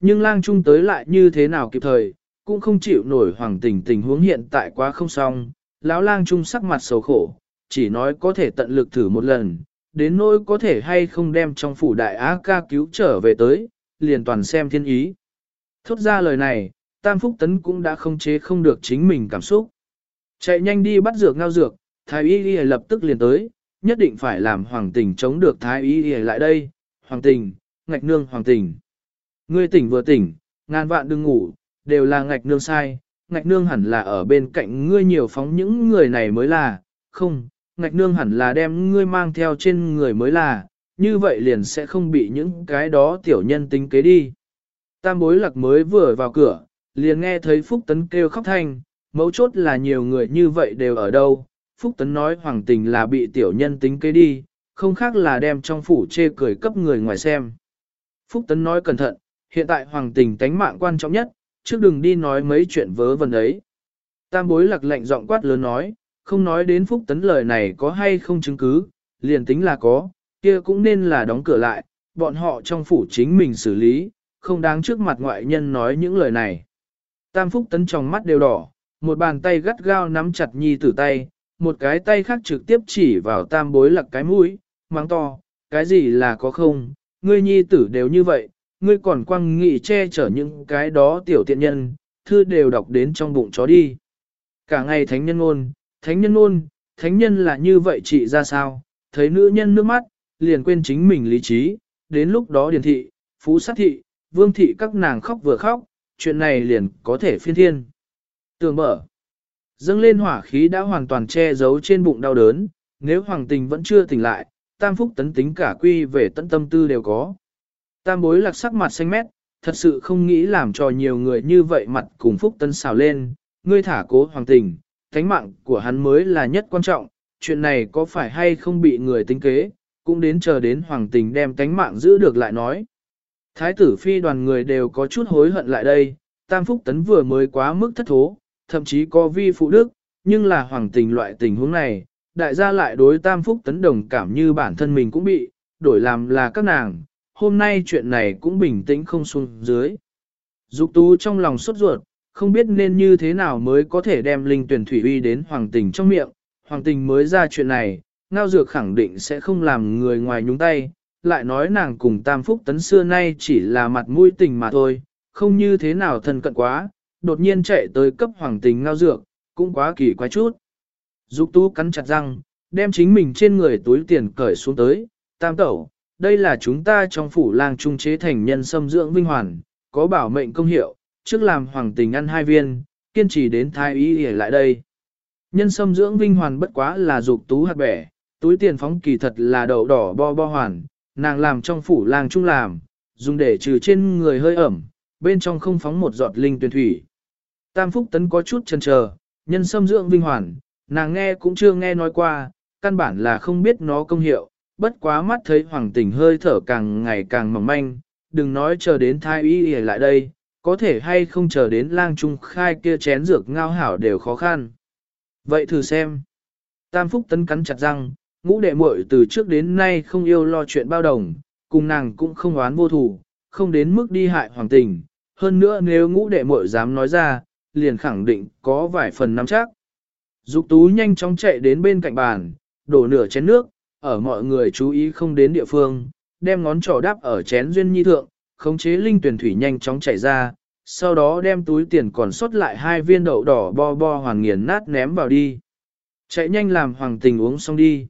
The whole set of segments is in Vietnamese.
Nhưng lang trung tới lại như thế nào kịp thời, cũng không chịu nổi hoàng tình tình huống hiện tại quá không xong, lão lang trung sắc mặt xấu khổ, chỉ nói có thể tận lực thử một lần, đến nỗi có thể hay không đem trong phủ đại á ca cứu trở về tới, liền toàn xem thiên ý. Thốt ra lời này, Tam Phúc Tấn cũng đã không chế không được chính mình cảm xúc. Chạy nhanh đi bắt dược ngao dược, Thái Y Y lập tức liền tới, nhất định phải làm Hoàng Tình chống được Thái Y Y lại đây. Hoàng Tình, ngạch nương Hoàng Tình. Ngươi tỉnh vừa tỉnh, ngàn vạn đừng ngủ, đều là ngạch nương sai, ngạch nương hẳn là ở bên cạnh ngươi nhiều phóng những người này mới là, không, ngạch nương hẳn là đem ngươi mang theo trên người mới là, như vậy liền sẽ không bị những cái đó tiểu nhân tính kế đi. Tam bối lạc mới vừa vào cửa, liền nghe thấy Phúc Tấn kêu khóc thanh, mấu chốt là nhiều người như vậy đều ở đâu. Phúc Tấn nói hoàng tình là bị tiểu nhân tính kế đi, không khác là đem trong phủ chê cười cấp người ngoài xem. Phúc Tấn nói cẩn thận, hiện tại hoàng tình tánh mạng quan trọng nhất, trước đừng đi nói mấy chuyện vớ vẩn ấy. Tam bối lạc lệnh giọng quát lớn nói, không nói đến Phúc Tấn lời này có hay không chứng cứ, liền tính là có, kia cũng nên là đóng cửa lại, bọn họ trong phủ chính mình xử lý, không đáng trước mặt ngoại nhân nói những lời này. Tam Phúc Tấn trong mắt đều đỏ, một bàn tay gắt gao nắm chặt nhi tử tay, một cái tay khác trực tiếp chỉ vào tam bối Lạc cái mũi, mắng to, cái gì là có không, ngươi nhi tử đều như vậy, ngươi còn quăng nghị che chở những cái đó tiểu tiện nhân, thư đều đọc đến trong bụng chó đi. Cả ngày thánh nhân ôn, thánh nhân ôn, thánh nhân là như vậy chị ra sao, thấy nữ nhân nước mắt, liền quên chính mình lý trí, đến lúc đó điền thị, phú sát thị, vương thị các nàng khóc vừa khóc, chuyện này liền có thể phiên thiên. Tường mở, dâng lên hỏa khí đã hoàn toàn che giấu trên bụng đau đớn, nếu hoàng tình vẫn chưa tỉnh lại, tam phúc tấn tính cả quy về tận tâm tư đều có. Tam bối lạc sắc mặt xanh mét, thật sự không nghĩ làm cho nhiều người như vậy mặt cùng phúc tấn xào lên, ngươi thả cố hoàng tình, thánh mạng của hắn mới là nhất quan trọng, chuyện này có phải hay không bị người tính kế, cũng đến chờ đến hoàng tình đem thánh mạng giữ được lại nói. Thái tử phi đoàn người đều có chút hối hận lại đây, Tam Phúc Tấn vừa mới quá mức thất thố, thậm chí có vi phụ đức, nhưng là hoàng tình loại tình huống này, đại gia lại đối Tam Phúc Tấn đồng cảm như bản thân mình cũng bị, đổi làm là các nàng, hôm nay chuyện này cũng bình tĩnh không xuống dưới. Dục tú trong lòng sốt ruột, không biết nên như thế nào mới có thể đem linh tuyển thủy uy đến hoàng tình trong miệng, hoàng tình mới ra chuyện này, ngao dược khẳng định sẽ không làm người ngoài nhúng tay, lại nói nàng cùng tam phúc tấn xưa nay chỉ là mặt mũi tình mà thôi, không như thế nào thân cận quá, đột nhiên chạy tới cấp hoàng tình ngao dược, cũng quá kỳ quái chút. Dục tú cắn chặt răng, đem chính mình trên người túi tiền cởi xuống tới, tam tẩu, đây là chúng ta trong phủ lang trung chế thành nhân sâm dưỡng vinh hoàn, có bảo mệnh công hiệu, trước làm hoàng tình ăn hai viên, kiên trì đến thái y để lại đây. Nhân sâm dưỡng vinh hoàn bất quá là dục tú hạt bẻ, túi tiền phóng kỳ thật là đậu đỏ bo bo hoàn, nàng làm trong phủ lang trung làm, dùng để trừ trên người hơi ẩm, bên trong không phóng một giọt linh tuyển thủy. Tam Phúc Tấn có chút chần chờ, nhân sâm dưỡng vinh hoàn, nàng nghe cũng chưa nghe nói qua, căn bản là không biết nó công hiệu, bất quá mắt thấy hoàng tình hơi thở càng ngày càng mỏng manh, đừng nói chờ đến thai y lại đây, có thể hay không chờ đến lang trung khai kia chén dược ngao hảo đều khó khăn. Vậy thử xem. Tam Phúc Tấn cắn chặt răng, ngũ đệ muội từ trước đến nay không yêu lo chuyện bao đồng, cùng nàng cũng không oán vô thủ, không đến mức đi hại hoàng tình. Hơn nữa nếu ngũ đệ muội dám nói ra, liền khẳng định có vài phần nắm chắc. Dục tú nhanh chóng chạy đến bên cạnh bàn, đổ nửa chén nước, ở mọi người chú ý không đến địa phương, đem ngón trỏ đáp ở chén duyên nhi thượng, khống chế linh tuyển thủy nhanh chóng chảy ra, sau đó đem túi tiền còn sót lại hai viên đậu đỏ bo bo hoàng nghiền nát ném vào đi. Chạy nhanh làm hoàng tình uống xong đi.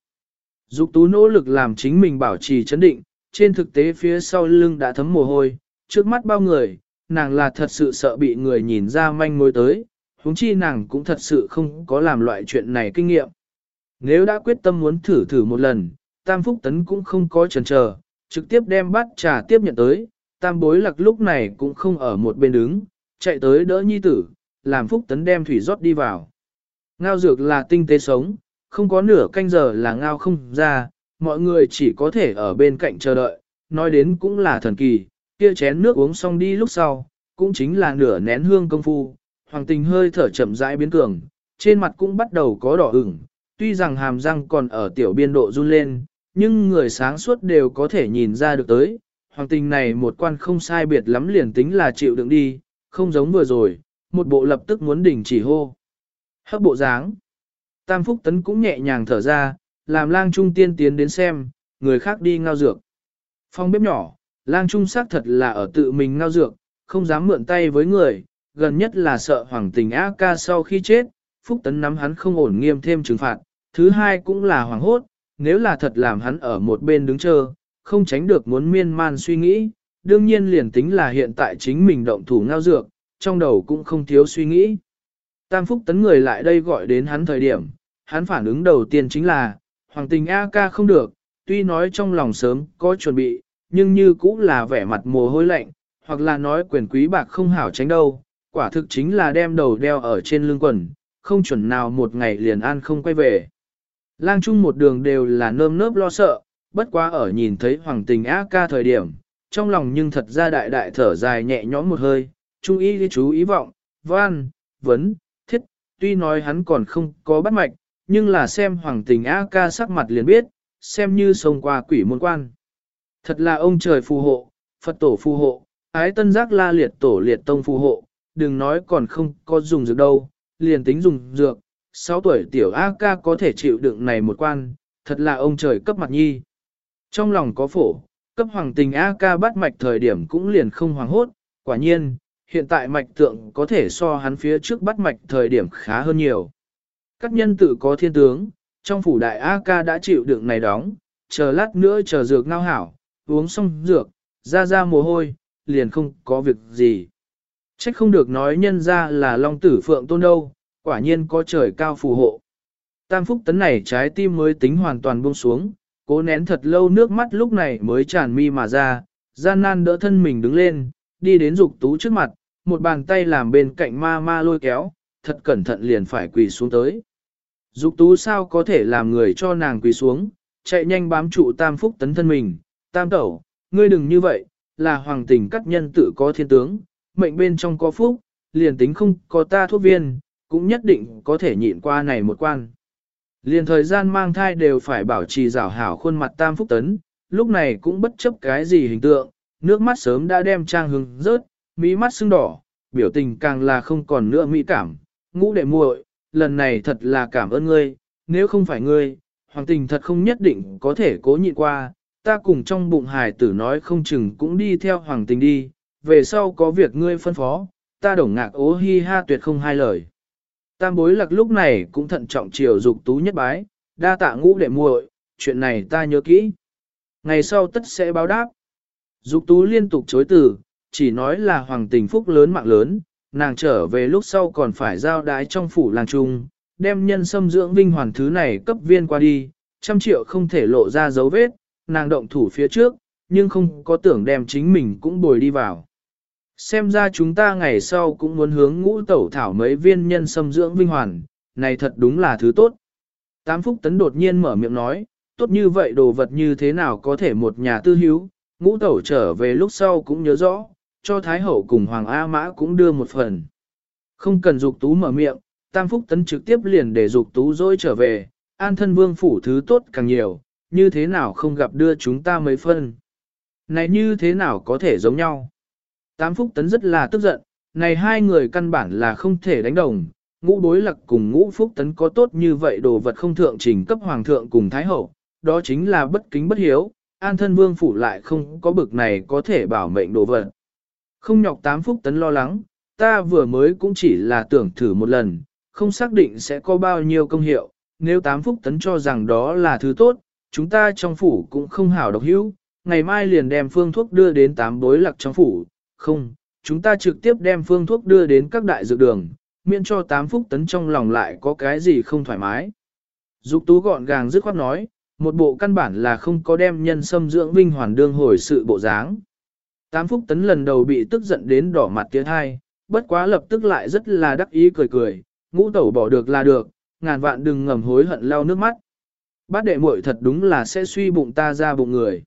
Dục tú nỗ lực làm chính mình bảo trì chấn định, trên thực tế phía sau lưng đã thấm mồ hôi, trước mắt bao người, nàng là thật sự sợ bị người nhìn ra manh mối tới, huống chi nàng cũng thật sự không có làm loại chuyện này kinh nghiệm. Nếu đã quyết tâm muốn thử thử một lần, Tam Phúc Tấn cũng không có chần chờ, trực tiếp đem bát trà tiếp nhận tới, Tam Bối Lạc lúc này cũng không ở một bên đứng, chạy tới đỡ nhi tử, làm Phúc Tấn đem thủy rót đi vào. Ngao dược là tinh tế sống, không có nửa canh giờ là ngao không ra, mọi người chỉ có thể ở bên cạnh chờ đợi, nói đến cũng là thần kỳ, kia chén nước uống xong đi lúc sau, cũng chính là nửa nén hương công phu, hoàng tình hơi thở chậm rãi biến cường, trên mặt cũng bắt đầu có đỏ ửng, tuy rằng hàm răng còn ở tiểu biên độ run lên, nhưng người sáng suốt đều có thể nhìn ra được tới, hoàng tình này một quan không sai biệt lắm liền tính là chịu đựng đi, không giống vừa rồi, một bộ lập tức muốn đỉnh chỉ hô. Hấp bộ dáng. Tam Phúc Tấn cũng nhẹ nhàng thở ra, làm lang trung tiên tiến đến xem, người khác đi ngao dược. Phong bếp nhỏ, lang trung xác thật là ở tự mình ngao dược, không dám mượn tay với người, gần nhất là sợ hoàng tình ác ca sau khi chết, Phúc Tấn nắm hắn không ổn nghiêm thêm trừng phạt, thứ hai cũng là hoàng hốt, nếu là thật làm hắn ở một bên đứng chờ, không tránh được muốn miên man suy nghĩ, đương nhiên liền tính là hiện tại chính mình động thủ ngao dược, trong đầu cũng không thiếu suy nghĩ. Tam Phúc Tấn người lại đây gọi đến hắn thời điểm, hắn phản ứng đầu tiên chính là, hoàng tình A ca không được, tuy nói trong lòng sớm có chuẩn bị, nhưng như cũng là vẻ mặt mồ hôi lạnh, hoặc là nói quyền quý bạc không hảo tránh đâu, quả thực chính là đem đầu đeo ở trên lưng quần, không chuẩn nào một ngày liền an không quay về. Lang chung một đường đều là nơm nớp lo sợ, bất quá ở nhìn thấy hoàng tình A ca thời điểm, trong lòng nhưng thật ra đại đại thở dài nhẹ nhõm một hơi, chú ý chú ý vọng, văn, vấn, thiết, tuy nói hắn còn không có bắt mạch, nhưng là xem hoàng tình A ca sắc mặt liền biết, xem như sông qua quỷ môn quan. Thật là ông trời phù hộ, Phật tổ phù hộ, ái tân giác la liệt tổ liệt tông phù hộ, đừng nói còn không có dùng dược đâu, liền tính dùng dược, 6 tuổi tiểu A ca có thể chịu đựng này một quan, thật là ông trời cấp mặt nhi. Trong lòng có phổ, cấp hoàng tình A ca bắt mạch thời điểm cũng liền không hoàng hốt, quả nhiên, hiện tại mạch tượng có thể so hắn phía trước bắt mạch thời điểm khá hơn nhiều. Các nhân tự có thiên tướng, trong phủ đại A ca đã chịu đựng này đóng, chờ lát nữa chờ dược ngao hảo, uống xong dược, ra ra mồ hôi, liền không có việc gì. Trách không được nói nhân ra là long tử phượng tôn đâu, quả nhiên có trời cao phù hộ. Tam phúc tấn này trái tim mới tính hoàn toàn buông xuống, cố nén thật lâu nước mắt lúc này mới tràn mi mà ra, gian nan đỡ thân mình đứng lên, đi đến dục tú trước mặt, một bàn tay làm bên cạnh ma ma lôi kéo, thật cẩn thận liền phải quỳ xuống tới. Dục tú sao có thể làm người cho nàng quỳ xuống, chạy nhanh bám trụ tam phúc tấn thân mình, tam tẩu, ngươi đừng như vậy, là hoàng tình các nhân tự có thiên tướng, mệnh bên trong có phúc, liền tính không có ta thuốc viên, cũng nhất định có thể nhịn qua này một quan. Liền thời gian mang thai đều phải bảo trì rảo hảo khuôn mặt tam phúc tấn, lúc này cũng bất chấp cái gì hình tượng, nước mắt sớm đã đem trang hứng rớt, mí mắt sưng đỏ, biểu tình càng là không còn nữa mỹ cảm, ngũ đệ muội, lần này thật là cảm ơn ngươi, nếu không phải ngươi, hoàng tình thật không nhất định có thể cố nhịn qua, ta cùng trong bụng hài tử nói không chừng cũng đi theo hoàng tình đi, về sau có việc ngươi phân phó, ta đồng ngạc ố hi ha tuyệt không hai lời. Tam bối lạc lúc này cũng thận trọng chiều dục tú nhất bái, đa tạ ngũ đệ muội, chuyện này ta nhớ kỹ. Ngày sau tất sẽ báo đáp. Dục tú liên tục chối từ, chỉ nói là hoàng tình phúc lớn mạng lớn, nàng trở về lúc sau còn phải giao đái trong phủ làng trung, đem nhân sâm dưỡng vinh hoàn thứ này cấp viên qua đi, trăm triệu không thể lộ ra dấu vết, nàng động thủ phía trước, nhưng không có tưởng đem chính mình cũng bồi đi vào. Xem ra chúng ta ngày sau cũng muốn hướng ngũ tẩu thảo mấy viên nhân sâm dưỡng vinh hoàn, này thật đúng là thứ tốt. Tám Phúc Tấn đột nhiên mở miệng nói, tốt như vậy đồ vật như thế nào có thể một nhà tư hiếu, ngũ tẩu trở về lúc sau cũng nhớ rõ, cho Thái Hậu cùng Hoàng A Mã cũng đưa một phần. Không cần dục tú mở miệng, Tam Phúc Tấn trực tiếp liền để dục tú dối trở về, an thân vương phủ thứ tốt càng nhiều, như thế nào không gặp đưa chúng ta mấy phân. Này như thế nào có thể giống nhau. Tám Phúc Tấn rất là tức giận, này hai người căn bản là không thể đánh đồng, ngũ bối lặc cùng ngũ Phúc Tấn có tốt như vậy đồ vật không thượng trình cấp hoàng thượng cùng thái hậu, đó chính là bất kính bất hiếu, an thân vương phủ lại không có bực này có thể bảo mệnh đồ vật. Không nhọc tám Phúc Tấn lo lắng, ta vừa mới cũng chỉ là tưởng thử một lần, không xác định sẽ có bao nhiêu công hiệu, nếu tám Phúc Tấn cho rằng đó là thứ tốt, chúng ta trong phủ cũng không hảo độc hữu, ngày mai liền đem phương thuốc đưa đến tám bối lặc trong phủ, không, chúng ta trực tiếp đem phương thuốc đưa đến các đại dược đường, miễn cho tám phúc tấn trong lòng lại có cái gì không thoải mái. Dục tú gọn gàng dứt khoát nói, một bộ căn bản là không có đem nhân sâm dưỡng vinh hoàn đương hồi sự bộ dáng. Tám phúc tấn lần đầu bị tức giận đến đỏ mặt tiếng hai, bất quá lập tức lại rất là đắc ý cười cười, ngũ tẩu bỏ được là được, ngàn vạn đừng ngầm hối hận lau nước mắt. Bát đệ muội thật đúng là sẽ suy bụng ta ra bụng người.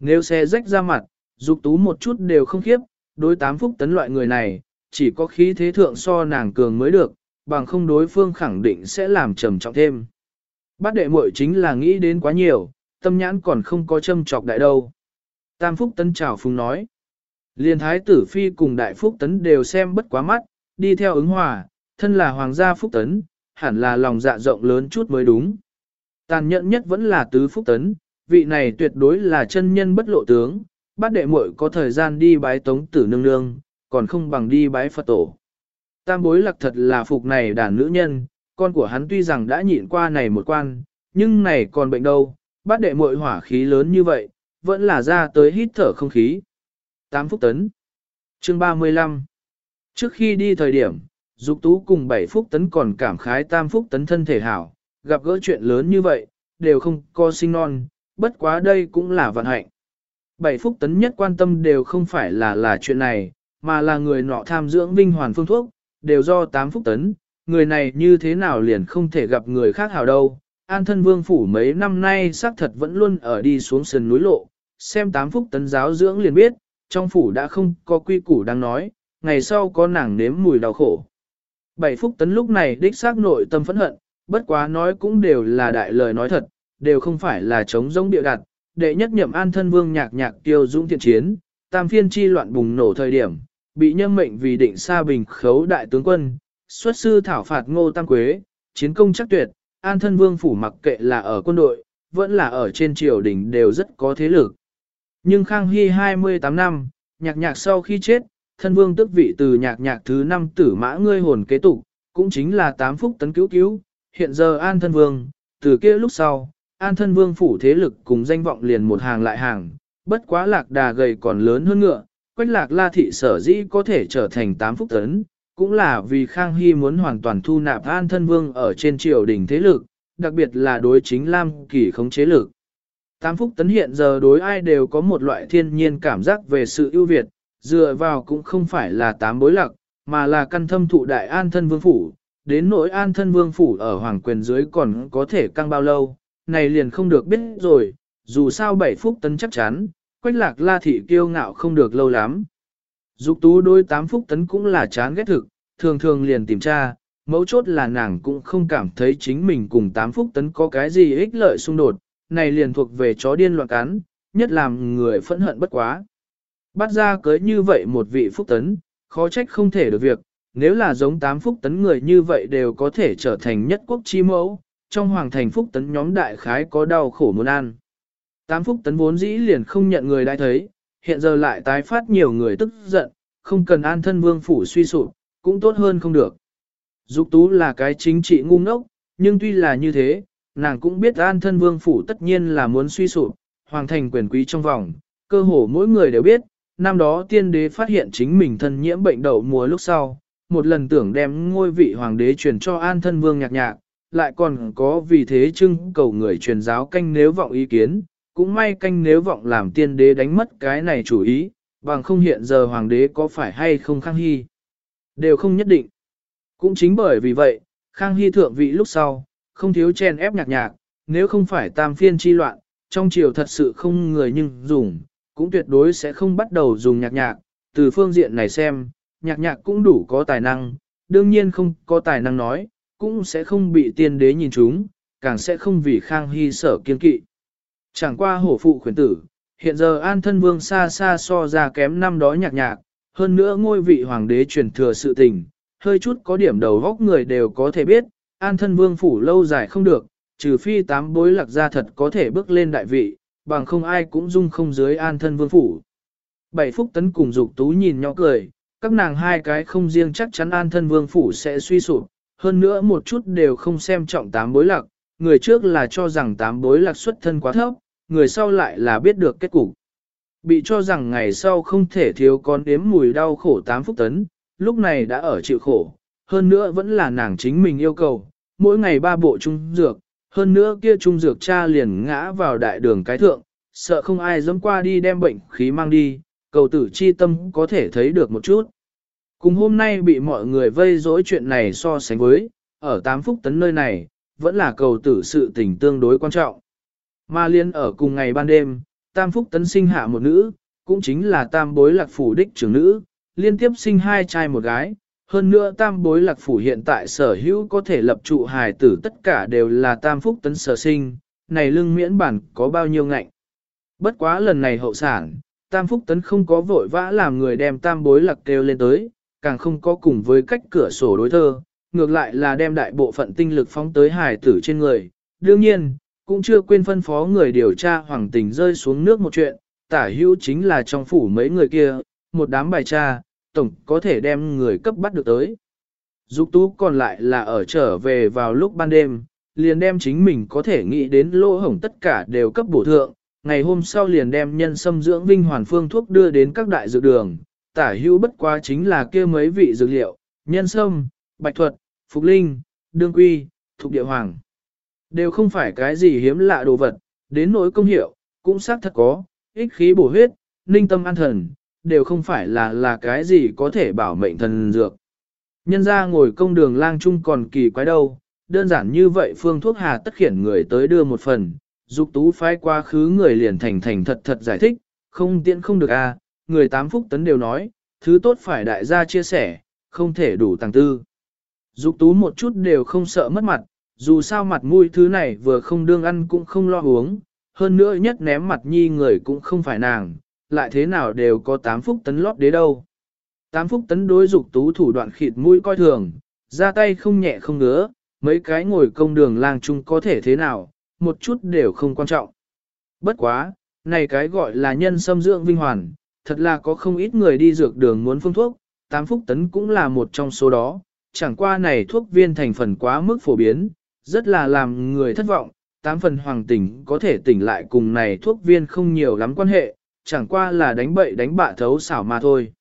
Nếu xe rách ra mặt, dục tú một chút đều không khiếp, đối tám phúc tấn loại người này, chỉ có khí thế thượng so nàng cường mới được, bằng không đối phương khẳng định sẽ làm trầm trọng thêm. Bát đệ muội chính là nghĩ đến quá nhiều, tâm nhãn còn không có châm trọc đại đâu. Tam Phúc Tấn chào phùng nói. Liên thái tử phi cùng đại Phúc Tấn đều xem bất quá mắt, đi theo ứng hòa, thân là hoàng gia Phúc Tấn, hẳn là lòng dạ rộng lớn chút mới đúng. Tàn nhẫn nhất vẫn là tứ Phúc Tấn, vị này tuyệt đối là chân nhân bất lộ tướng, bát đệ muội có thời gian đi bái tống tử nương nương, còn không bằng đi bái Phật tổ. Tam bối lạc thật là phục này đàn nữ nhân, con của hắn tuy rằng đã nhịn qua này một quan, nhưng này còn bệnh đâu, bát đệ muội hỏa khí lớn như vậy, vẫn là ra tới hít thở không khí. Tám phúc tấn. Chương 35. Trước khi đi thời điểm, Dục Tú cùng 7 phúc tấn còn cảm khái tam phúc tấn thân thể hảo, gặp gỡ chuyện lớn như vậy, đều không có sinh non, bất quá đây cũng là vận hạnh. Bảy phúc tấn nhất quan tâm đều không phải là là chuyện này, mà là người nọ tham dưỡng vinh hoàn phương thuốc, đều do tám phúc tấn, người này như thế nào liền không thể gặp người khác hảo đâu. An thân vương phủ mấy năm nay xác thật vẫn luôn ở đi xuống sườn núi lộ, xem tám phúc tấn giáo dưỡng liền biết, trong phủ đã không có quy củ đang nói, ngày sau có nàng nếm mùi đau khổ. Bảy phúc tấn lúc này đích xác nội tâm phẫn hận, bất quá nói cũng đều là đại lời nói thật, đều không phải là chống giống địa đặt, đệ nhất nhậm an thân vương nhạc nhạc tiêu dũng thiện chiến, tam phiên chi loạn bùng nổ thời điểm, bị nhâm mệnh vì định xa bình khấu đại tướng quân, xuất sư thảo phạt ngô tam quế, chiến công chắc tuyệt, an thân vương phủ mặc kệ là ở quân đội, vẫn là ở trên triều đình đều rất có thế lực. Nhưng Khang Hy 28 năm, nhạc nhạc sau khi chết, thân vương tức vị từ nhạc nhạc thứ năm tử mã ngươi hồn kế tục, cũng chính là tám phúc tấn cứu cứu, hiện giờ an thân vương, từ kia lúc sau, an thân vương phủ thế lực cùng danh vọng liền một hàng lại hàng, bất quá lạc đà gầy còn lớn hơn ngựa, quách lạc la thị sở dĩ có thể trở thành tám phúc tấn, cũng là vì Khang Hy muốn hoàn toàn thu nạp an thân vương ở trên triều đình thế lực, đặc biệt là đối chính Lam kỳ khống chế lực. Tám phúc tấn hiện giờ đối ai đều có một loại thiên nhiên cảm giác về sự ưu việt, dựa vào cũng không phải là tám bối lạc, mà là căn thâm thụ đại an thân vương phủ, đến nỗi an thân vương phủ ở hoàng quyền dưới còn có thể căng bao lâu, này liền không được biết rồi, dù sao bảy phúc tấn chắc chắn, quách lạc la thị kiêu ngạo không được lâu lắm. Dục tú đôi tám phúc tấn cũng là chán ghét thực, thường thường liền tìm tra, mấu chốt là nàng cũng không cảm thấy chính mình cùng tám phúc tấn có cái gì ích lợi xung đột, này liền thuộc về chó điên loạn cắn, nhất làm người phẫn hận bất quá. Bắt ra cưới như vậy một vị phúc tấn, khó trách không thể được việc, nếu là giống tám phúc tấn người như vậy đều có thể trở thành nhất quốc chi mẫu, trong hoàng thành phúc tấn nhóm đại khái có đau khổ muốn ăn. Tám phúc tấn vốn dĩ liền không nhận người đã thấy, hiện giờ lại tái phát nhiều người tức giận, không cần an thân vương phủ suy sụp, cũng tốt hơn không được. Dục tú là cái chính trị ngu ngốc, nhưng tuy là như thế, nàng cũng biết an thân vương phủ tất nhiên là muốn suy sụp, hoàng thành quyền quý trong vòng, cơ hồ mỗi người đều biết, năm đó tiên đế phát hiện chính mình thân nhiễm bệnh đậu mùa lúc sau, một lần tưởng đem ngôi vị hoàng đế truyền cho an thân vương nhạc nhạc, lại còn có vì thế trưng cầu người truyền giáo canh nếu vọng ý kiến, cũng may canh nếu vọng làm tiên đế đánh mất cái này chủ ý, bằng không hiện giờ hoàng đế có phải hay không khang hy. Đều không nhất định. Cũng chính bởi vì vậy, khang hy thượng vị lúc sau, không thiếu chen ép nhạc nhạc, nếu không phải tam phiên chi loạn, trong triều thật sự không người nhưng dùng, cũng tuyệt đối sẽ không bắt đầu dùng nhạc nhạc, từ phương diện này xem, nhạc nhạc cũng đủ có tài năng, đương nhiên không có tài năng nói, cũng sẽ không bị tiên đế nhìn chúng, càng sẽ không vì khang hy sở kiên kỵ. Chẳng qua hổ phụ khuyến tử, hiện giờ an thân vương xa xa so ra kém năm đó nhạc nhạc, hơn nữa ngôi vị hoàng đế truyền thừa sự tình, hơi chút có điểm đầu góc người đều có thể biết, an thân vương phủ lâu dài không được, trừ phi tám bối lạc gia thật có thể bước lên đại vị, bằng không ai cũng dung không dưới an thân vương phủ. Bảy phúc tấn cùng dục tú nhìn nhỏ cười, các nàng hai cái không riêng chắc chắn an thân vương phủ sẽ suy sụp, hơn nữa một chút đều không xem trọng tám bối lạc, người trước là cho rằng tám bối lạc xuất thân quá thấp, người sau lại là biết được kết cục. Bị cho rằng ngày sau không thể thiếu con đếm mùi đau khổ tám phúc tấn, lúc này đã ở chịu khổ, hơn nữa vẫn là nàng chính mình yêu cầu, mỗi ngày ba bộ trung dược, hơn nữa kia trung dược cha liền ngã vào đại đường cái thượng, sợ không ai dám qua đi đem bệnh khí mang đi, cầu tử chi tâm có thể thấy được một chút. Cùng hôm nay bị mọi người vây dối chuyện này so sánh với, ở tám phúc tấn nơi này, vẫn là cầu tử sự tình tương đối quan trọng. Mà liên ở cùng ngày ban đêm, tam phúc tấn sinh hạ một nữ, cũng chính là tam bối lạc phủ đích trưởng nữ, liên tiếp sinh hai trai một gái. Hơn nữa tam bối lạc phủ hiện tại sở hữu có thể lập trụ hài tử tất cả đều là tam phúc tấn sở sinh, này lưng miễn bản có bao nhiêu ngạnh. Bất quá lần này hậu sản, Tam Phúc Tấn không có vội vã làm người đem tam bối lạc kêu lên tới, càng không có cùng với cách cửa sổ đối thơ, ngược lại là đem đại bộ phận tinh lực phóng tới hài tử trên người. Đương nhiên, cũng chưa quên phân phó người điều tra hoàng tình rơi xuống nước một chuyện, tả hữu chính là trong phủ mấy người kia, một đám bài tra, tổng có thể đem người cấp bắt được tới. Dục tú còn lại là ở trở về vào lúc ban đêm, liền đem chính mình có thể nghĩ đến lỗ hổng tất cả đều cấp bổ thượng, ngày hôm sau liền đem nhân sâm dưỡng vinh hoàn phương thuốc đưa đến các đại dược đường, tả hữu bất quá chính là kia mấy vị dược liệu, nhân sâm, bạch thuật, phục linh, đương quy, thuộc địa hoàng. Đều không phải cái gì hiếm lạ đồ vật, đến nỗi công hiệu, cũng xác thật có, ích khí bổ huyết, ninh tâm an thần, đều không phải là là cái gì có thể bảo mệnh thần dược. Nhân ra ngồi công đường lang chung còn kỳ quái đâu, đơn giản như vậy phương thuốc hà tất khiển người tới đưa một phần, dục tú phái quá khứ người liền thành thành thật thật giải thích, không tiện không được a, à, người tám phúc tấn đều nói, thứ tốt phải đại gia chia sẻ, không thể đủ tàng tư. Dục tú một chút đều không sợ mất mặt, dù sao mặt mũi thứ này vừa không đương ăn cũng không lo uống, hơn nữa nhất ném mặt nhi người cũng không phải nàng, lại thế nào đều có tám phúc tấn lót đế đâu. Tám phúc tấn đối dục tú thủ đoạn khịt mũi coi thường, ra tay không nhẹ không ngứa, mấy cái ngồi công đường làng chung có thể thế nào, một chút đều không quan trọng. Bất quá, này cái gọi là nhân xâm dưỡng vinh hoàn, thật là có không ít người đi dược đường muốn phương thuốc, tám phúc tấn cũng là một trong số đó, chẳng qua này thuốc viên thành phần quá mức phổ biến, rất là làm người thất vọng, tám phần hoàng tỉnh có thể tỉnh lại cùng này thuốc viên không nhiều lắm quan hệ, chẳng qua là đánh bậy đánh bạ thấu xảo mà thôi.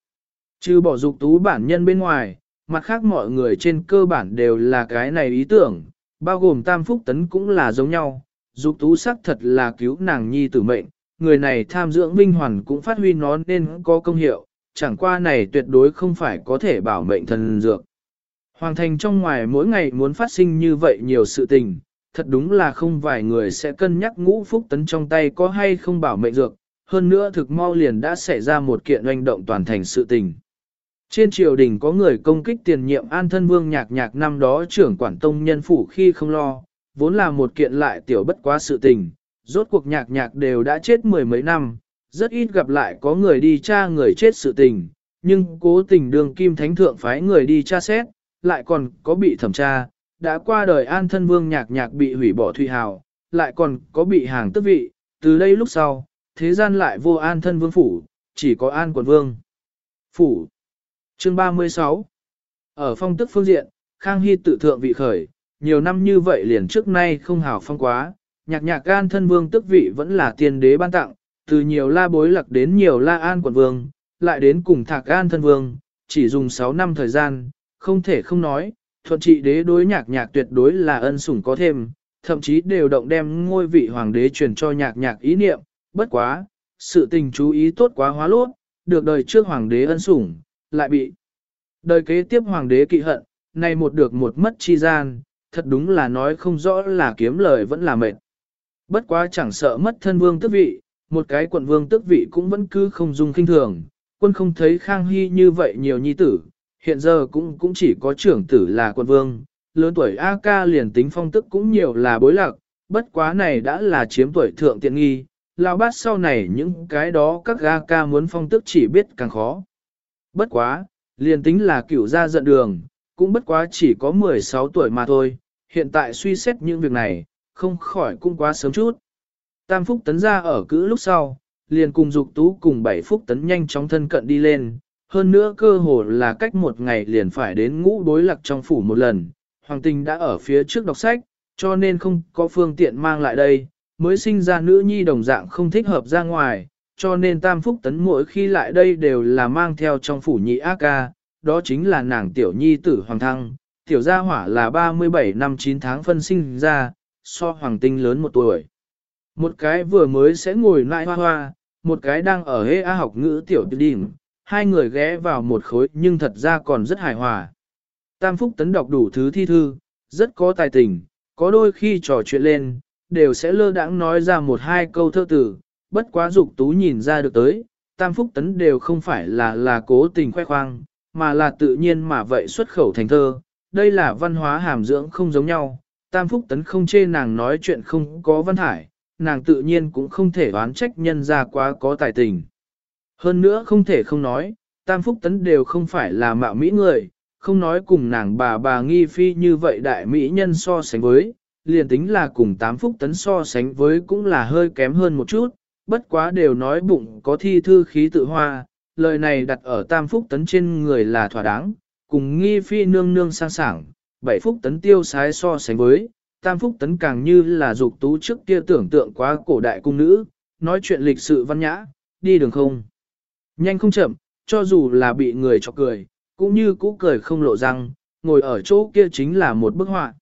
Chứ bỏ dục tú bản nhân bên ngoài, mặt khác mọi người trên cơ bản đều là cái này ý tưởng, bao gồm tam phúc tấn cũng là giống nhau, dục tú sắc thật là cứu nàng nhi tử mệnh, người này tham dưỡng minh hoàn cũng phát huy nó nên có công hiệu, chẳng qua này tuyệt đối không phải có thể bảo mệnh thần dược. Hoàng thành trong ngoài mỗi ngày muốn phát sinh như vậy nhiều sự tình, thật đúng là không vài người sẽ cân nhắc ngũ phúc tấn trong tay có hay không bảo mệnh dược, hơn nữa thực mau liền đã xảy ra một kiện oanh động toàn thành sự tình. Trên triều đình có người công kích tiền nhiệm an thân vương nhạc nhạc năm đó trưởng quản tông nhân phủ khi không lo, vốn là một kiện lại tiểu bất quá sự tình, rốt cuộc nhạc nhạc đều đã chết mười mấy năm, rất ít gặp lại có người đi tra người chết sự tình, nhưng cố tình đường kim thánh thượng phái người đi tra xét, lại còn có bị thẩm tra, đã qua đời an thân vương nhạc nhạc bị hủy bỏ thủy hào, lại còn có bị hàng tức vị, từ đây lúc sau, thế gian lại vô an thân vương phủ, chỉ có an quận vương. Phủ Chương 36 Ở phong tức phương diện, Khang Hy tự thượng vị khởi, nhiều năm như vậy liền trước nay không hào phong quá, nhạc nhạc an thân vương tức vị vẫn là tiên đế ban tặng, từ nhiều la bối lạc đến nhiều la an quận vương, lại đến cùng thạc an thân vương, chỉ dùng 6 năm thời gian, không thể không nói, thuận trị đế đối nhạc nhạc tuyệt đối là ân sủng có thêm, thậm chí đều động đem ngôi vị hoàng đế truyền cho nhạc nhạc ý niệm, bất quá, sự tình chú ý tốt quá hóa lốt, được đời trước hoàng đế ân sủng, lại bị đời kế tiếp hoàng đế kỵ hận, này một được một mất chi gian, thật đúng là nói không rõ là kiếm lời vẫn là mệt. Bất quá chẳng sợ mất thân vương tước vị, một cái quận vương tước vị cũng vẫn cứ không dung kinh thường, quân không thấy Khang Hy như vậy nhiều nhi tử, hiện giờ cũng cũng chỉ có trưởng tử là quận vương, lớn tuổi A ca liền tính phong tức cũng nhiều là bối lạc, bất quá này đã là chiếm tuổi thượng tiện nghi, lao bát sau này những cái đó các A ca muốn phong tức chỉ biết càng khó. Bất quá, liền tính là cửu gia giận đường, cũng bất quá chỉ có 16 tuổi mà thôi, hiện tại suy xét những việc này, không khỏi cũng quá sớm chút. Tam Phúc Tấn ra ở cữ lúc sau, liền cùng Dục Tú cùng bảy Phúc Tấn nhanh chóng thân cận đi lên, hơn nữa cơ hồ là cách một ngày liền phải đến ngũ đối lạc trong phủ một lần. Hoàng tình đã ở phía trước đọc sách, cho nên không có phương tiện mang lại đây, mới sinh ra nữ nhi đồng dạng không thích hợp ra ngoài, cho nên Tam Phúc Tấn mỗi khi lại đây đều là mang theo trong phủ nhị ác ca, đó chính là nàng tiểu nhi tử Hoàng Thăng, tiểu gia hỏa là 37 năm 9 tháng phân sinh ra, so Hoàng Tinh lớn một tuổi. Một cái vừa mới sẽ ngồi lại hoa hoa, một cái đang ở hê a học ngữ tiểu đỉnh, hai người ghé vào một khối nhưng thật ra còn rất hài hòa. Tam Phúc Tấn đọc đủ thứ thi thư, rất có tài tình, có đôi khi trò chuyện lên, đều sẽ lơ đãng nói ra một hai câu thơ tử, bất quá dục tú nhìn ra được tới, Tam Phúc Tấn đều không phải là là cố tình khoe khoang, mà là tự nhiên mà vậy xuất khẩu thành thơ. Đây là văn hóa hàm dưỡng không giống nhau, Tam Phúc Tấn không chê nàng nói chuyện không có văn hải, nàng tự nhiên cũng không thể oán trách nhân ra quá có tài tình. Hơn nữa không thể không nói, Tam Phúc Tấn đều không phải là mạo mỹ người, không nói cùng nàng bà bà nghi phi như vậy đại mỹ nhân so sánh với, liền tính là cùng Tam phúc tấn so sánh với cũng là hơi kém hơn một chút, bất quá đều nói bụng có thi thư khí tự hoa, lời này đặt ở tam phúc tấn trên người là thỏa đáng, cùng nghi phi nương nương sang sảng, bảy phúc tấn tiêu sái so sánh với, tam phúc tấn càng như là dục tú trước kia tưởng tượng quá cổ đại cung nữ, nói chuyện lịch sự văn nhã, đi đường không. Nhanh không chậm, cho dù là bị người chọc cười, cũng như cũ cười không lộ răng, ngồi ở chỗ kia chính là một bức họa.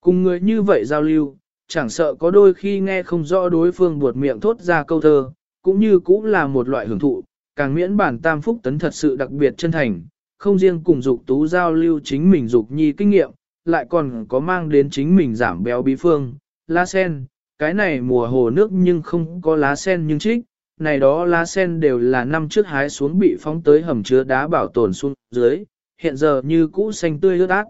Cùng người như vậy giao lưu, chẳng sợ có đôi khi nghe không rõ đối phương buột miệng thốt ra câu thơ, cũng như cũng là một loại hưởng thụ, càng miễn bản tam phúc tấn thật sự đặc biệt chân thành, không riêng cùng dục tú giao lưu chính mình dục nhi kinh nghiệm, lại còn có mang đến chính mình giảm béo bí phương, lá sen, cái này mùa hồ nước nhưng không có lá sen nhưng trích, này đó lá sen đều là năm trước hái xuống bị phóng tới hầm chứa đá bảo tồn xuống dưới, hiện giờ như cũ xanh tươi ướt ác.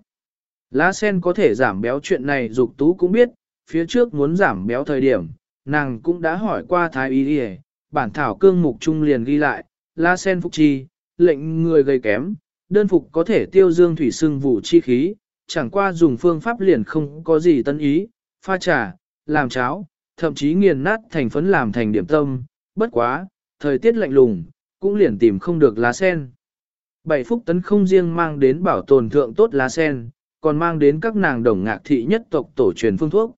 Lá sen có thể giảm béo chuyện này dục tú cũng biết, phía trước muốn giảm béo thời điểm, nàng cũng đã hỏi qua thái y đi bản thảo cương mục trung liền ghi lại, lá sen phục chi, lệnh người gây kém, đơn phục có thể tiêu dương thủy sưng vụ chi khí, chẳng qua dùng phương pháp liền không có gì tân ý, pha trà, làm cháo, thậm chí nghiền nát thành phấn làm thành điểm tâm, bất quá, thời tiết lạnh lùng, cũng liền tìm không được lá sen. Bảy phúc tấn không riêng mang đến bảo tồn thượng tốt lá sen, còn mang đến các nàng đồng ngạc thị nhất tộc tổ truyền phương thuốc.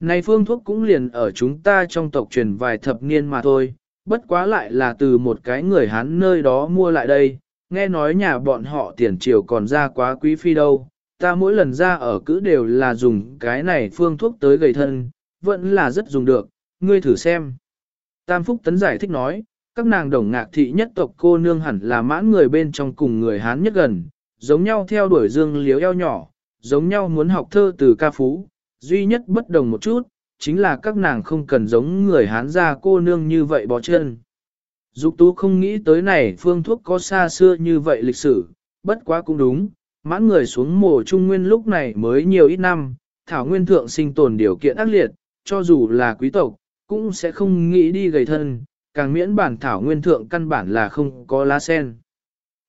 Này phương thuốc cũng liền ở chúng ta trong tộc truyền vài thập niên mà thôi, bất quá lại là từ một cái người Hán nơi đó mua lại đây, nghe nói nhà bọn họ tiền triều còn ra quá quý phi đâu, ta mỗi lần ra ở cứ đều là dùng cái này phương thuốc tới gầy thân, vẫn là rất dùng được, ngươi thử xem. Tam Phúc Tấn giải thích nói, các nàng đồng ngạc thị nhất tộc cô nương hẳn là mãn người bên trong cùng người Hán nhất gần, giống nhau theo đuổi dương liếu eo nhỏ, giống nhau muốn học thơ từ ca phú, duy nhất bất đồng một chút, chính là các nàng không cần giống người Hán gia cô nương như vậy bó chân. Dục tú không nghĩ tới này phương thuốc có xa xưa như vậy lịch sử, bất quá cũng đúng, mãn người xuống mồ trung nguyên lúc này mới nhiều ít năm, thảo nguyên thượng sinh tồn điều kiện ác liệt, cho dù là quý tộc, cũng sẽ không nghĩ đi gầy thân, càng miễn bản thảo nguyên thượng căn bản là không có lá sen.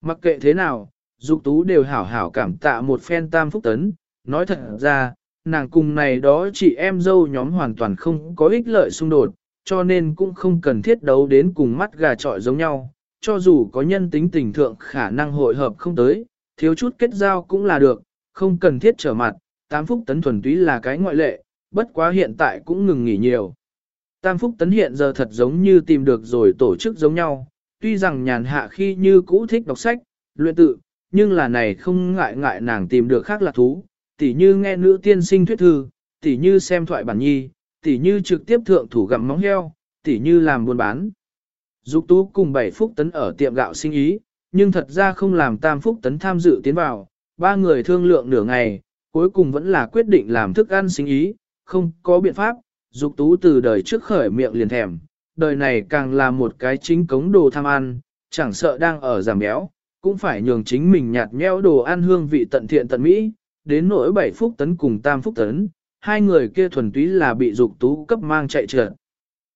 Mặc kệ thế nào, dục tú đều hảo hảo cảm tạ một phen tam phúc tấn, nói thật ra, nàng cùng này đó chị em dâu nhóm hoàn toàn không có ích lợi xung đột, cho nên cũng không cần thiết đấu đến cùng mắt gà trọi giống nhau, cho dù có nhân tính tình thượng khả năng hội hợp không tới, thiếu chút kết giao cũng là được, không cần thiết trở mặt, tam phúc tấn thuần túy là cái ngoại lệ, bất quá hiện tại cũng ngừng nghỉ nhiều. Tam phúc tấn hiện giờ thật giống như tìm được rồi tổ chức giống nhau, tuy rằng nhàn hạ khi như cũ thích đọc sách, luyện tự, nhưng là này không ngại ngại nàng tìm được khác là thú, tỉ như nghe nữ tiên sinh thuyết thư, tỉ như xem thoại bản nhi, tỉ như trực tiếp thượng thủ gặm móng heo, tỉ như làm buôn bán. Dục tú cùng bảy phúc tấn ở tiệm gạo sinh ý, nhưng thật ra không làm tam phúc tấn tham dự tiến vào, ba người thương lượng nửa ngày, cuối cùng vẫn là quyết định làm thức ăn sinh ý, không có biện pháp, dục tú từ đời trước khởi miệng liền thèm, đời này càng là một cái chính cống đồ tham ăn, chẳng sợ đang ở giảm béo, cũng phải nhường chính mình nhạt nhẽo đồ ăn hương vị tận thiện tận mỹ, đến nỗi bảy phúc tấn cùng tam phúc tấn, hai người kia thuần túy là bị dục tú cấp mang chạy trượt.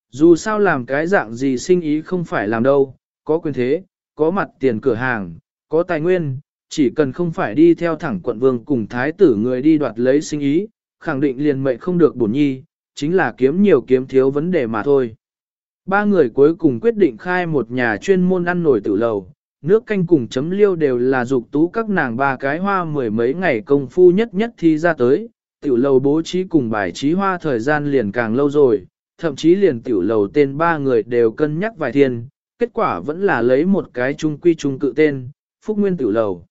Dù sao làm cái dạng gì sinh ý không phải làm đâu, có quyền thế, có mặt tiền cửa hàng, có tài nguyên, chỉ cần không phải đi theo thẳng quận vương cùng thái tử người đi đoạt lấy sinh ý, khẳng định liền mệnh không được bổn nhi, chính là kiếm nhiều kiếm thiếu vấn đề mà thôi. Ba người cuối cùng quyết định khai một nhà chuyên môn ăn nổi tử lầu, nước canh cùng chấm liêu đều là dục tú các nàng ba cái hoa mười mấy ngày công phu nhất nhất thi ra tới, tiểu lầu bố trí cùng bài trí hoa thời gian liền càng lâu rồi, thậm chí liền tiểu lầu tên ba người đều cân nhắc vài thiên, kết quả vẫn là lấy một cái trung quy trung cự tên, Phúc Nguyên tiểu lầu.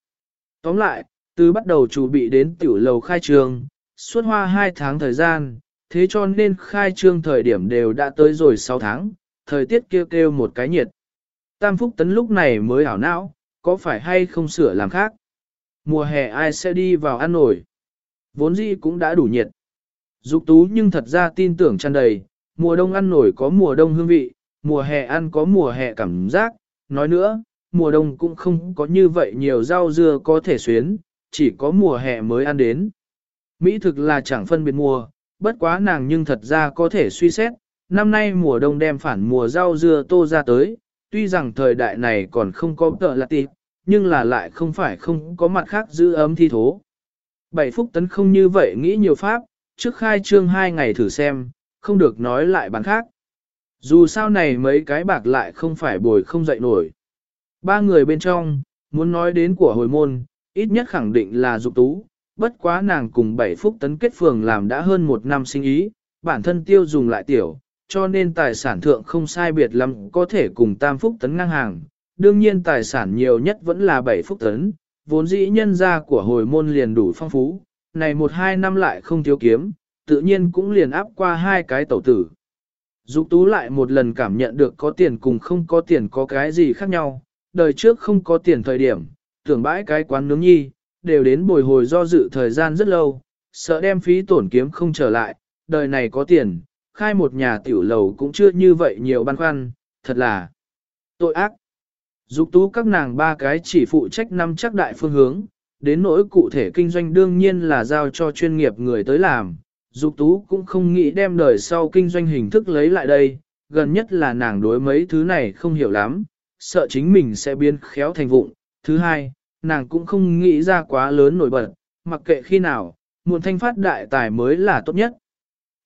Tóm lại, từ bắt đầu chuẩn bị đến tiểu lầu khai trương, suốt hoa hai tháng thời gian, thế cho nên khai trương thời điểm đều đã tới rồi 6 tháng, thời tiết kêu kêu một cái nhiệt. Tam Phúc Tấn lúc này mới ảo não, có phải hay không sửa làm khác? Mùa hè ai sẽ đi vào ăn nổi? Vốn dĩ cũng đã đủ nhiệt. Dục tú nhưng thật ra tin tưởng tràn đầy, mùa đông ăn nổi có mùa đông hương vị, mùa hè ăn có mùa hè cảm giác. Nói nữa, mùa đông cũng không có như vậy nhiều rau dưa có thể xuyến, chỉ có mùa hè mới ăn đến. Mỹ thực là chẳng phân biệt mùa, bất quá nàng nhưng thật ra có thể suy xét, năm nay mùa đông đem phản mùa rau dưa tô ra tới, tuy rằng thời đại này còn không có tợ là tịp, nhưng là lại không phải không có mặt khác giữ ấm thi thố. Bảy phúc tấn không như vậy nghĩ nhiều pháp, trước khai trương hai ngày thử xem, không được nói lại bán khác. Dù sao này mấy cái bạc lại không phải bồi không dậy nổi. Ba người bên trong, muốn nói đến của hồi môn, ít nhất khẳng định là dục tú, bất quá nàng cùng bảy phúc tấn kết phường làm đã hơn một năm sinh ý, bản thân tiêu dùng lại tiểu, cho nên tài sản thượng không sai biệt lắm có thể cùng tam phúc tấn ngang hàng. Đương nhiên tài sản nhiều nhất vẫn là bảy phúc tấn, vốn dĩ nhân gia của hồi môn liền đủ phong phú, này một hai năm lại không thiếu kiếm, tự nhiên cũng liền áp qua hai cái tẩu tử. Dục tú lại một lần cảm nhận được có tiền cùng không có tiền có cái gì khác nhau, đời trước không có tiền thời điểm, tưởng bãi cái quán nướng nhi, đều đến bồi hồi do dự thời gian rất lâu, sợ đem phí tổn kiếm không trở lại, đời này có tiền, khai một nhà tiểu lầu cũng chưa như vậy nhiều băn khoăn, thật là tội ác. Dục tú các nàng ba cái chỉ phụ trách năm chắc đại phương hướng, đến nỗi cụ thể kinh doanh đương nhiên là giao cho chuyên nghiệp người tới làm. Dục tú cũng không nghĩ đem đời sau kinh doanh hình thức lấy lại đây, gần nhất là nàng đối mấy thứ này không hiểu lắm, sợ chính mình sẽ biến khéo thành vụng. Thứ hai, nàng cũng không nghĩ ra quá lớn nổi bật, mặc kệ khi nào, muộn thanh phát đại tài mới là tốt nhất.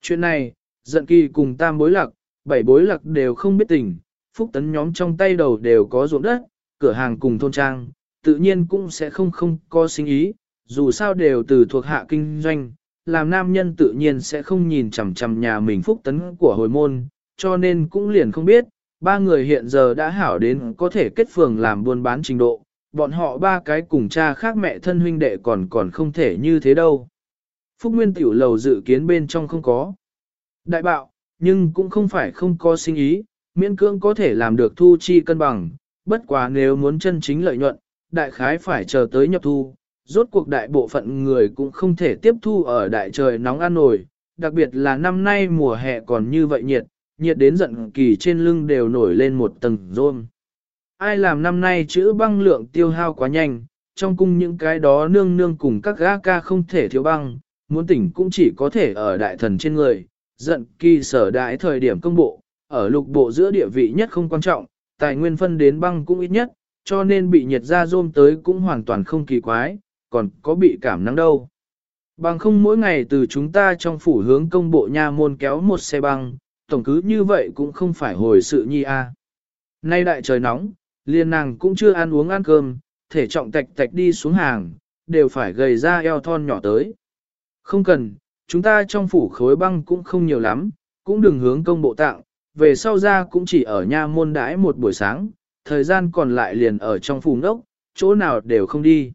Chuyện này, giận kỳ cùng tam bối lạc, bảy bối lạc đều không biết tình, phúc tấn nhóm trong tay đầu đều có ruộng đất, cửa hàng cùng thôn trang, tự nhiên cũng sẽ không không có sinh ý, dù sao đều từ thuộc hạ kinh doanh, làm nam nhân tự nhiên sẽ không nhìn chằm chằm nhà mình phúc tấn của hồi môn, cho nên cũng liền không biết, ba người hiện giờ đã hảo đến có thể kết phường làm buôn bán trình độ, bọn họ ba cái cùng cha khác mẹ thân huynh đệ còn còn không thể như thế đâu. Phúc Nguyên tiểu lầu dự kiến bên trong không có. Đại bạo, nhưng cũng không phải không có sinh ý, miễn cưỡng có thể làm được thu chi cân bằng, bất quá nếu muốn chân chính lợi nhuận, đại khái phải chờ tới nhập thu, rốt cuộc đại bộ phận người cũng không thể tiếp thu ở đại trời nóng ăn nổi, đặc biệt là năm nay mùa hè còn như vậy nhiệt, nhiệt đến giận kỳ trên lưng đều nổi lên một tầng rôm. Ai làm năm nay chữ băng lượng tiêu hao quá nhanh, trong cung những cái đó nương nương cùng các gã ca không thể thiếu băng, muốn tỉnh cũng chỉ có thể ở đại thần trên người, giận kỳ sở đại thời điểm công bộ, ở lục bộ giữa địa vị nhất không quan trọng, tài nguyên phân đến băng cũng ít nhất, cho nên bị nhiệt ra rôm tới cũng hoàn toàn không kỳ quái, còn có bị cảm nắng đâu. Bằng không mỗi ngày từ chúng ta trong phủ hướng công bộ nha môn kéo một xe băng, tổng cứ như vậy cũng không phải hồi sự nhi a. Nay đại trời nóng, liền nàng cũng chưa ăn uống ăn cơm, thể trọng tạch tạch đi xuống hàng, đều phải gầy ra eo thon nhỏ tới. Không cần, chúng ta trong phủ khối băng cũng không nhiều lắm, cũng đừng hướng công bộ tặng, về sau ra cũng chỉ ở nha môn đãi một buổi sáng, thời gian còn lại liền ở trong phủ ngốc, chỗ nào đều không đi.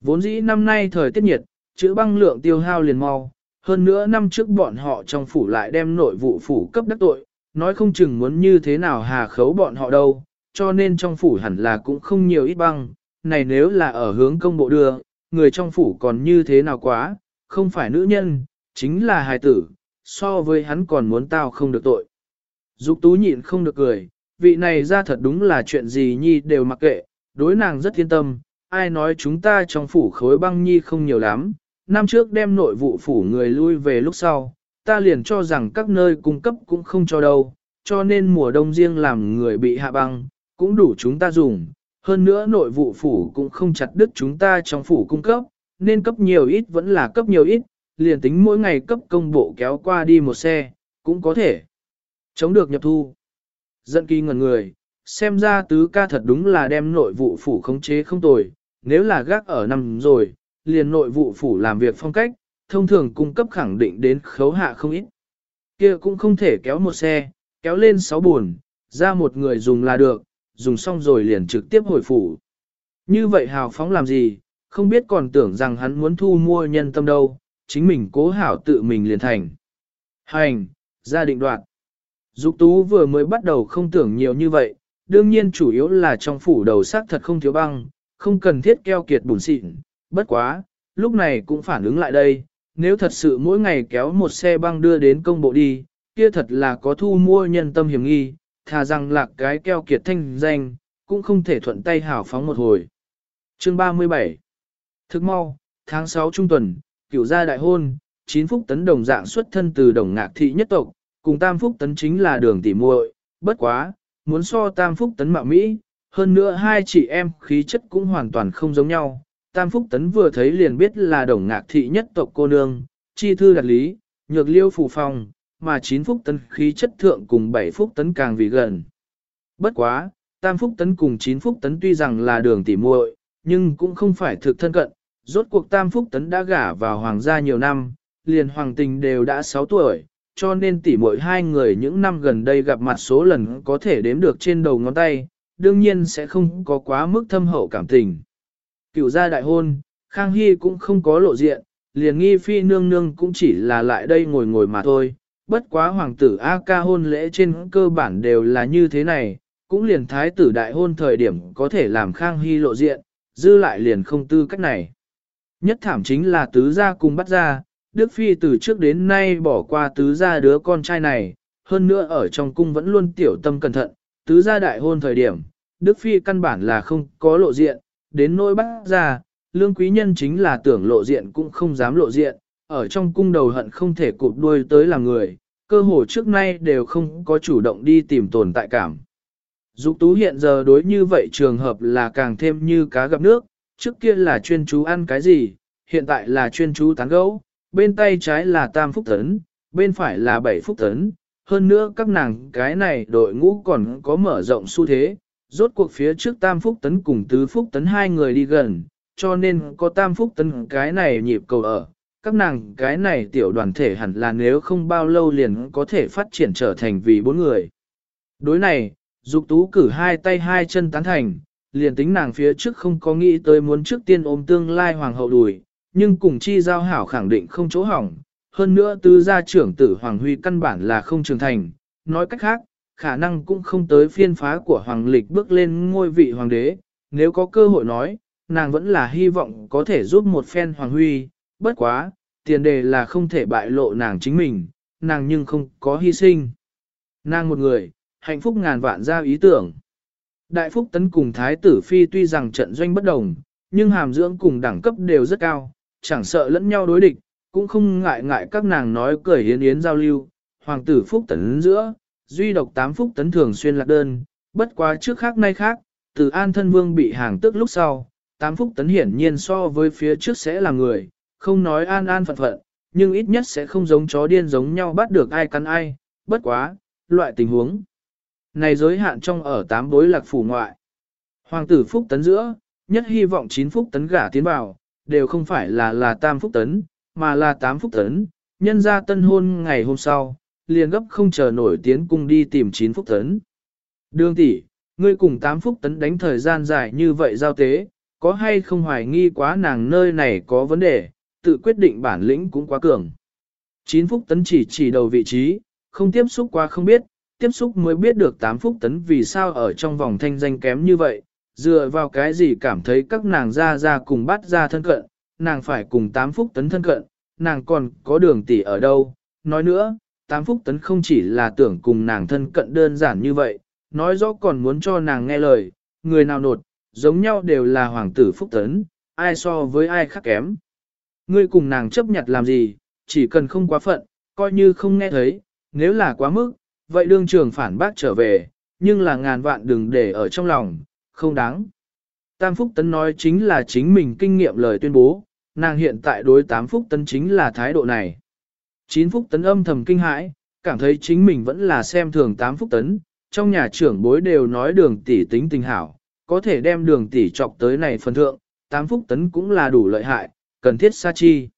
Vốn dĩ năm nay thời tiết nhiệt, chữ băng lượng tiêu hao liền mau, hơn nữa năm trước bọn họ trong phủ lại đem nội vụ phủ cấp đắc tội, nói không chừng muốn như thế nào hà khấu bọn họ đâu, cho nên trong phủ hẳn là cũng không nhiều ít băng, này nếu là ở hướng công bộ đưa, người trong phủ còn như thế nào quá, không phải nữ nhân, chính là hài tử, so với hắn còn muốn tao không được tội. Dục tú nhịn không được cười, vị này ra thật đúng là chuyện gì nhi đều mặc kệ, đối nàng rất yên tâm, ai nói chúng ta trong phủ khối băng nhi không nhiều lắm, năm trước đem nội vụ phủ người lui về lúc sau, ta liền cho rằng các nơi cung cấp cũng không cho đâu, cho nên mùa đông riêng làm người bị hạ băng, cũng đủ chúng ta dùng, hơn nữa nội vụ phủ cũng không chặt đứt chúng ta trong phủ cung cấp, nên cấp nhiều ít vẫn là cấp nhiều ít, liền tính mỗi ngày cấp công bộ kéo qua đi một xe, cũng có thể chống được nhập thu. Giận kỳ ngẩn người, xem ra tứ ca thật đúng là đem nội vụ phủ khống chế không tồi, nếu là gác ở năm rồi, liền nội vụ phủ làm việc phong cách, thông thường cung cấp khẳng định đến khấu hạ không ít. kia cũng không thể kéo một xe, kéo lên sáu buồn, ra một người dùng là được, dùng xong rồi liền trực tiếp hồi phủ. Như vậy hào phóng làm gì, không biết còn tưởng rằng hắn muốn thu mua nhân tâm đâu, chính mình cố hảo tự mình liền thành. Hành, gia định đoạt. Dục tú vừa mới bắt đầu không tưởng nhiều như vậy, đương nhiên chủ yếu là trong phủ đầu xác thật không thiếu băng, không cần thiết keo kiệt bùn xịn, bất quá, lúc này cũng phản ứng lại đây, nếu thật sự mỗi ngày kéo một xe băng đưa đến công bộ đi, kia thật là có thu mua nhân tâm hiểm nghi, thà rằng lạc cái keo kiệt thanh danh, cũng không thể thuận tay hảo phóng một hồi. Chương 37 Thức mau, tháng 6 trung tuần, cửu gia đại hôn, 9 phúc tấn đồng dạng xuất thân từ đồng ngạc thị nhất tộc, cùng tam phúc tấn chính là đường tỉ muội, bất quá, muốn so tam phúc tấn mạo Mỹ, hơn nữa hai chị em khí chất cũng hoàn toàn không giống nhau. Tam phúc tấn vừa thấy liền biết là đồng ngạc thị nhất tộc cô nương, chi thư đặt lý, nhược liêu phù phong, mà chín phúc tấn khí chất thượng cùng bảy phúc tấn càng vì gần. Bất quá, tam phúc tấn cùng chín phúc tấn tuy rằng là đường tỉ muội, nhưng cũng không phải thực thân cận. Rốt cuộc tam phúc tấn đã gả vào hoàng gia nhiều năm, liền hoàng tình đều đã 6 tuổi, cho nên tỉ mỗi hai người những năm gần đây gặp mặt số lần có thể đếm được trên đầu ngón tay, đương nhiên sẽ không có quá mức thâm hậu cảm tình. Cựu gia đại hôn, Khang Hy cũng không có lộ diện, liền nghi phi nương nương cũng chỉ là lại đây ngồi ngồi mà thôi. Bất quá hoàng tử A ca hôn lễ trên cơ bản đều là như thế này, cũng liền thái tử đại hôn thời điểm có thể làm Khang Hy lộ diện, dư lại liền không tư cách này. Nhất thảm chính là tứ gia cùng bắt ra, Đức Phi từ trước đến nay bỏ qua tứ gia đứa con trai này, hơn nữa ở trong cung vẫn luôn tiểu tâm cẩn thận, tứ gia đại hôn thời điểm, Đức Phi căn bản là không có lộ diện, đến nỗi bác gia, lương quý nhân chính là tưởng lộ diện cũng không dám lộ diện, ở trong cung đầu hận không thể cụp đuôi tới làm người, cơ hồ trước nay đều không có chủ động đi tìm tồn tại cảm. Dục tú hiện giờ đối như vậy trường hợp là càng thêm như cá gặp nước, trước kia là chuyên chú ăn cái gì, hiện tại là chuyên chú tán gẫu, bên tay trái là tam phúc tấn, bên phải là bảy phúc tấn, hơn nữa các nàng cái này đội ngũ còn có mở rộng xu thế, rốt cuộc phía trước tam phúc tấn cùng tứ phúc tấn hai người đi gần, cho nên có tam phúc tấn cái này nhịp cầu ở. Các nàng cái này tiểu đoàn thể hẳn là nếu không bao lâu liền có thể phát triển trở thành vì bốn người. Đối này, Dục tú cử hai tay hai chân tán thành, liền tính nàng phía trước không có nghĩ tới muốn trước tiên ôm tương lai hoàng hậu đùi, nhưng cùng chi giao hảo khẳng định không chỗ hỏng. Hơn nữa tứ gia trưởng tử Hoàng Huy căn bản là không trưởng thành, nói cách khác, khả năng cũng không tới phiên phá của Hoàng Lịch bước lên ngôi vị Hoàng đế, nếu có cơ hội nói, nàng vẫn là hy vọng có thể giúp một phen Hoàng Huy, bất quá, tiền đề là không thể bại lộ nàng chính mình, nàng nhưng không có hy sinh. Nàng một người, hạnh phúc ngàn vạn ra ý tưởng. Đại Phúc Tấn cùng Thái tử Phi tuy rằng trận doanh bất đồng, nhưng hàm dưỡng cùng đẳng cấp đều rất cao, chẳng sợ lẫn nhau đối địch, cũng không ngại ngại các nàng nói cười hiến yến giao lưu. Hoàng tử Phúc Tấn giữa, duy độc tám Phúc Tấn thường xuyên lạc đơn, bất quá trước khác nay khác, từ an thân vương bị hàng tức lúc sau, tám Phúc Tấn hiển nhiên so với phía trước sẽ là người, không nói an an phận phận, nhưng ít nhất sẽ không giống chó điên giống nhau bắt được ai cắn ai, bất quá, loại tình huống. Này giới hạn trong ở tám bối lạc phủ ngoại. Hoàng tử Phúc Tấn giữa, nhất hy vọng chín Phúc Tấn gả tiến vào, đều không phải là là tam Phúc Tấn, mà là tám Phúc Tấn, nhân ra tân hôn ngày hôm sau, liền gấp không chờ nổi tiến cung đi tìm chín Phúc Tấn. Đường tỷ, ngươi cùng tám Phúc Tấn đánh thời gian dài như vậy giao tế, có hay không hoài nghi quá nàng nơi này có vấn đề, tự quyết định bản lĩnh cũng quá cường. Chín Phúc Tấn chỉ chỉ đầu vị trí, không tiếp xúc qua không biết, tiếp xúc mới biết được tám phúc tấn vì sao ở trong vòng thanh danh kém như vậy, dựa vào cái gì cảm thấy các nàng ra ra cùng bắt ra thân cận, nàng phải cùng tám phúc tấn thân cận, nàng còn có đường tỷ ở đâu. Nói nữa, tám phúc tấn không chỉ là tưởng cùng nàng thân cận đơn giản như vậy, nói rõ còn muốn cho nàng nghe lời, người nào nột, giống nhau đều là hoàng tử phúc tấn, ai so với ai khác kém. Ngươi cùng nàng chấp nhặt làm gì, chỉ cần không quá phận, coi như không nghe thấy, nếu là quá mức, vậy đương trường phản bác trở về, nhưng là ngàn vạn đừng để ở trong lòng, không đáng. Tam Phúc Tấn nói chính là chính mình kinh nghiệm lời tuyên bố, nàng hiện tại đối tám Phúc Tấn chính là thái độ này. Chín Phúc Tấn âm thầm kinh hãi, cảm thấy chính mình vẫn là xem thường tám Phúc Tấn, trong nhà trưởng bối đều nói đường tỷ tính tình hảo, có thể đem đường tỷ chọc tới này phần thượng, tám Phúc Tấn cũng là đủ lợi hại, cần thiết xa chi.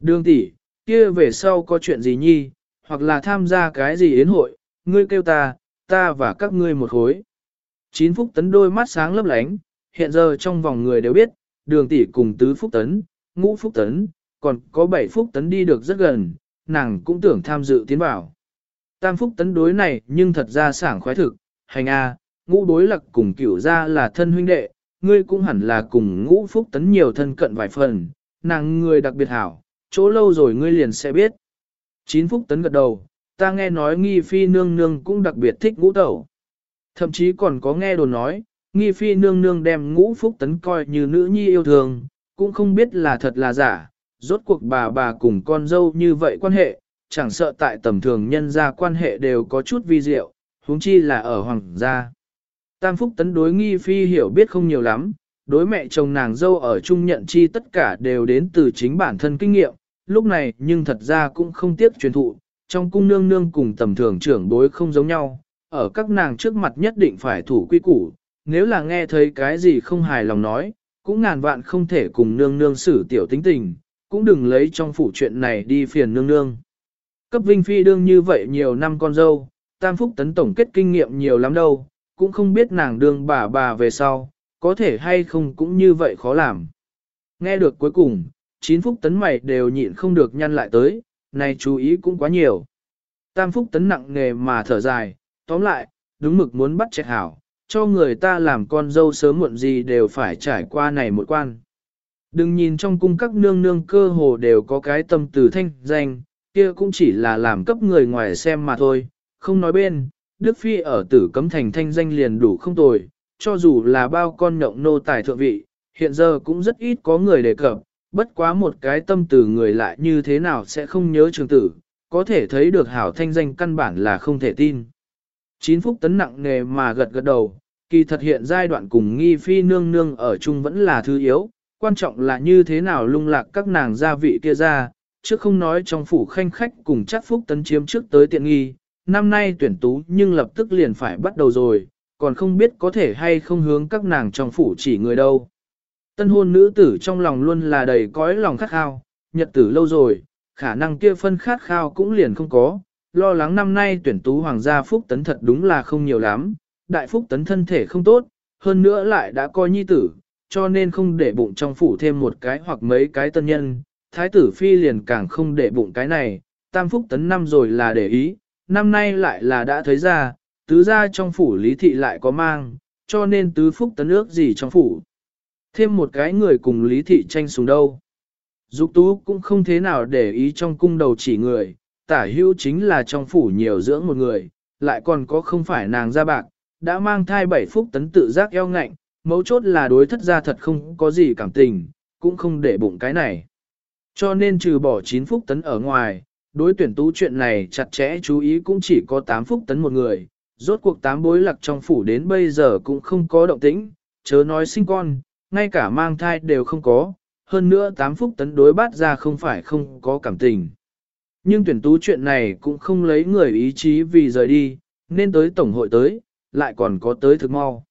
Đường tỷ, kia về sau có chuyện gì nhi, hoặc là tham gia cái gì yến hội, ngươi kêu ta, ta và các ngươi một khối. Chín phúc tấn đôi mắt sáng lấp lánh, hiện giờ trong vòng người đều biết, đường tỷ cùng tứ phúc tấn, ngũ phúc tấn, còn có bảy phúc tấn đi được rất gần, nàng cũng tưởng tham dự tiến vào. Tam phúc tấn đối này nhưng thật ra sảng khoái thực, hành a, ngũ đối lặc cùng cửu ra là thân huynh đệ, ngươi cũng hẳn là cùng ngũ phúc tấn nhiều thân cận vài phần, nàng người đặc biệt hảo, chỗ lâu rồi ngươi liền sẽ biết. Chín phúc tấn gật đầu, ta nghe nói nghi phi nương nương cũng đặc biệt thích ngũ tẩu. Thậm chí còn có nghe đồn nói, nghi phi nương nương đem ngũ phúc tấn coi như nữ nhi yêu thương, cũng không biết là thật là giả, rốt cuộc bà bà cùng con dâu như vậy quan hệ, chẳng sợ tại tầm thường nhân gia quan hệ đều có chút vi diệu, huống chi là ở hoàng gia. Tam Phúc Tấn đối nghi phi hiểu biết không nhiều lắm, đối mẹ chồng nàng dâu ở chung nhận chi tất cả đều đến từ chính bản thân kinh nghiệm, lúc này nhưng thật ra cũng không tiếc truyền thụ, trong cung nương nương cùng tầm thường trưởng đối không giống nhau, ở các nàng trước mặt nhất định phải thủ quy củ, nếu là nghe thấy cái gì không hài lòng nói, cũng ngàn vạn không thể cùng nương nương xử tiểu tính tình, cũng đừng lấy trong phủ chuyện này đi phiền nương nương. Cấp Vinh Phi đương như vậy nhiều năm con dâu, Tam Phúc Tấn tổng kết kinh nghiệm nhiều lắm đâu, cũng không biết nàng đương bà bà về sau, có thể hay không cũng như vậy khó làm. Nghe được cuối cùng, chín Phúc Tấn mày đều nhịn không được nhăn lại tới, này chú ý cũng quá nhiều. Tam Phúc Tấn nặng nghề mà thở dài, tóm lại, đúng mực muốn bắt chẹt hảo, cho người ta làm con dâu sớm muộn gì đều phải trải qua này một quan. Đừng nhìn trong cung các nương nương cơ hồ đều có cái tâm từ thanh danh, kia cũng chỉ là làm cấp người ngoài xem mà thôi, không nói bên, Đức Phi ở tử cấm thành thanh danh liền đủ không tồi, cho dù là bao con nhộng nô tài thượng vị, hiện giờ cũng rất ít có người đề cập, bất quá một cái tâm từ người lại như thế nào sẽ không nhớ trường tử, có thể thấy được hảo thanh danh căn bản là không thể tin. Chín phúc tấn nặng nề mà gật gật đầu, kỳ thật hiện giai đoạn cùng nghi phi nương nương ở chung vẫn là thứ yếu, quan trọng là như thế nào lung lạc các nàng gia vị kia ra, chứ không nói trong phủ khanh khách cùng chắc phúc tấn chiếm trước tới tiện nghi, năm nay tuyển tú nhưng lập tức liền phải bắt đầu rồi, còn không biết có thể hay không hướng các nàng trong phủ chỉ người đâu. Tân hôn nữ tử trong lòng luôn là đầy cõi lòng khát khao, nhật tử lâu rồi, khả năng kia phân khát khao cũng liền không có, lo lắng năm nay tuyển tú hoàng gia phúc tấn thật đúng là không nhiều lắm, đại phúc tấn thân thể không tốt, hơn nữa lại đã coi nhi tử, cho nên không để bụng trong phủ thêm một cái hoặc mấy cái tân nhân, thái tử phi liền càng không để bụng cái này, tam phúc tấn năm rồi là để ý, năm nay lại là đã thấy ra, tứ gia trong phủ lý thị lại có mang, cho nên tứ phúc tấn ước gì trong phủ. Thêm một cái người cùng lý thị tranh xuống đâu. Dục tú cũng không thế nào để ý trong cung đầu chỉ người, tả hữu chính là trong phủ nhiều dưỡng một người, lại còn có không phải nàng ra bạc, đã mang thai bảy phúc tấn tự giác eo ngạnh, mấu chốt là đối thất gia thật không có gì cảm tình, cũng không để bụng cái này. Cho nên trừ bỏ 9 phúc tấn ở ngoài, đối tuyển tú chuyện này chặt chẽ chú ý cũng chỉ có 8 phúc tấn một người, rốt cuộc tám bối lạc trong phủ đến bây giờ cũng không có động tĩnh, chớ nói sinh con, ngay cả mang thai đều không có, hơn nữa 8 phúc tấn đối bát ra không phải không có cảm tình. Nhưng tuyển tú chuyện này cũng không lấy người ý chí vì rời đi, nên tới tổng hội tới, lại còn có tới thực mau.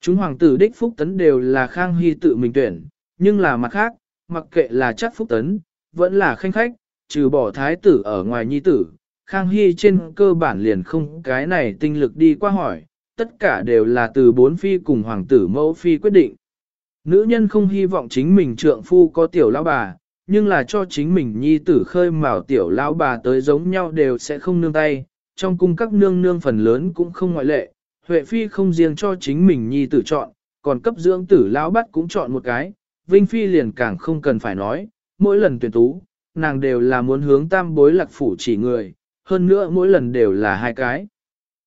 Chúng hoàng tử đích phúc tấn đều là khang hy tự mình tuyển, nhưng là mặt khác, mặc kệ là chắc phúc tấn, vẫn là khanh khách, trừ bỏ thái tử ở ngoài nhi tử, khang hy trên cơ bản liền không cái này tinh lực đi qua hỏi, tất cả đều là từ bốn phi cùng hoàng tử mẫu phi quyết định. Nữ nhân không hy vọng chính mình trượng phu có tiểu lão bà, nhưng là cho chính mình nhi tử khơi mào tiểu lão bà tới giống nhau đều sẽ không nương tay, trong cung các nương nương phần lớn cũng không ngoại lệ, Huệ Phi không riêng cho chính mình nhi tử chọn, còn cấp dưỡng tử lão bắt cũng chọn một cái, Vinh Phi liền càng không cần phải nói, mỗi lần tuyển tú, nàng đều là muốn hướng tam bối lạc phủ chỉ người, hơn nữa mỗi lần đều là hai cái.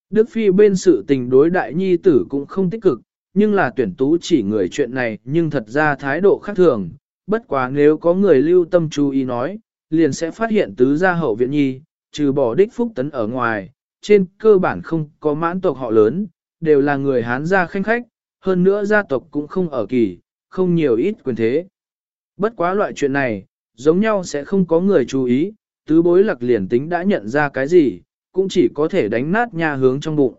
Đức Phi bên sự tình đối đại nhi tử cũng không tích cực, nhưng là tuyển tú chỉ người chuyện này nhưng thật ra thái độ khác thường, bất quá nếu có người lưu tâm chú ý nói, liền sẽ phát hiện tứ gia hậu viện nhi, trừ bỏ đích phúc tấn ở ngoài, trên cơ bản không có mãn tộc họ lớn, đều là người Hán gia khanh khách, hơn nữa gia tộc cũng không ở kỳ, không nhiều ít quyền thế. Bất quá loại chuyện này, giống nhau sẽ không có người chú ý, tứ bối lạc liền tính đã nhận ra cái gì, cũng chỉ có thể đánh nát nhà hướng trong bụng.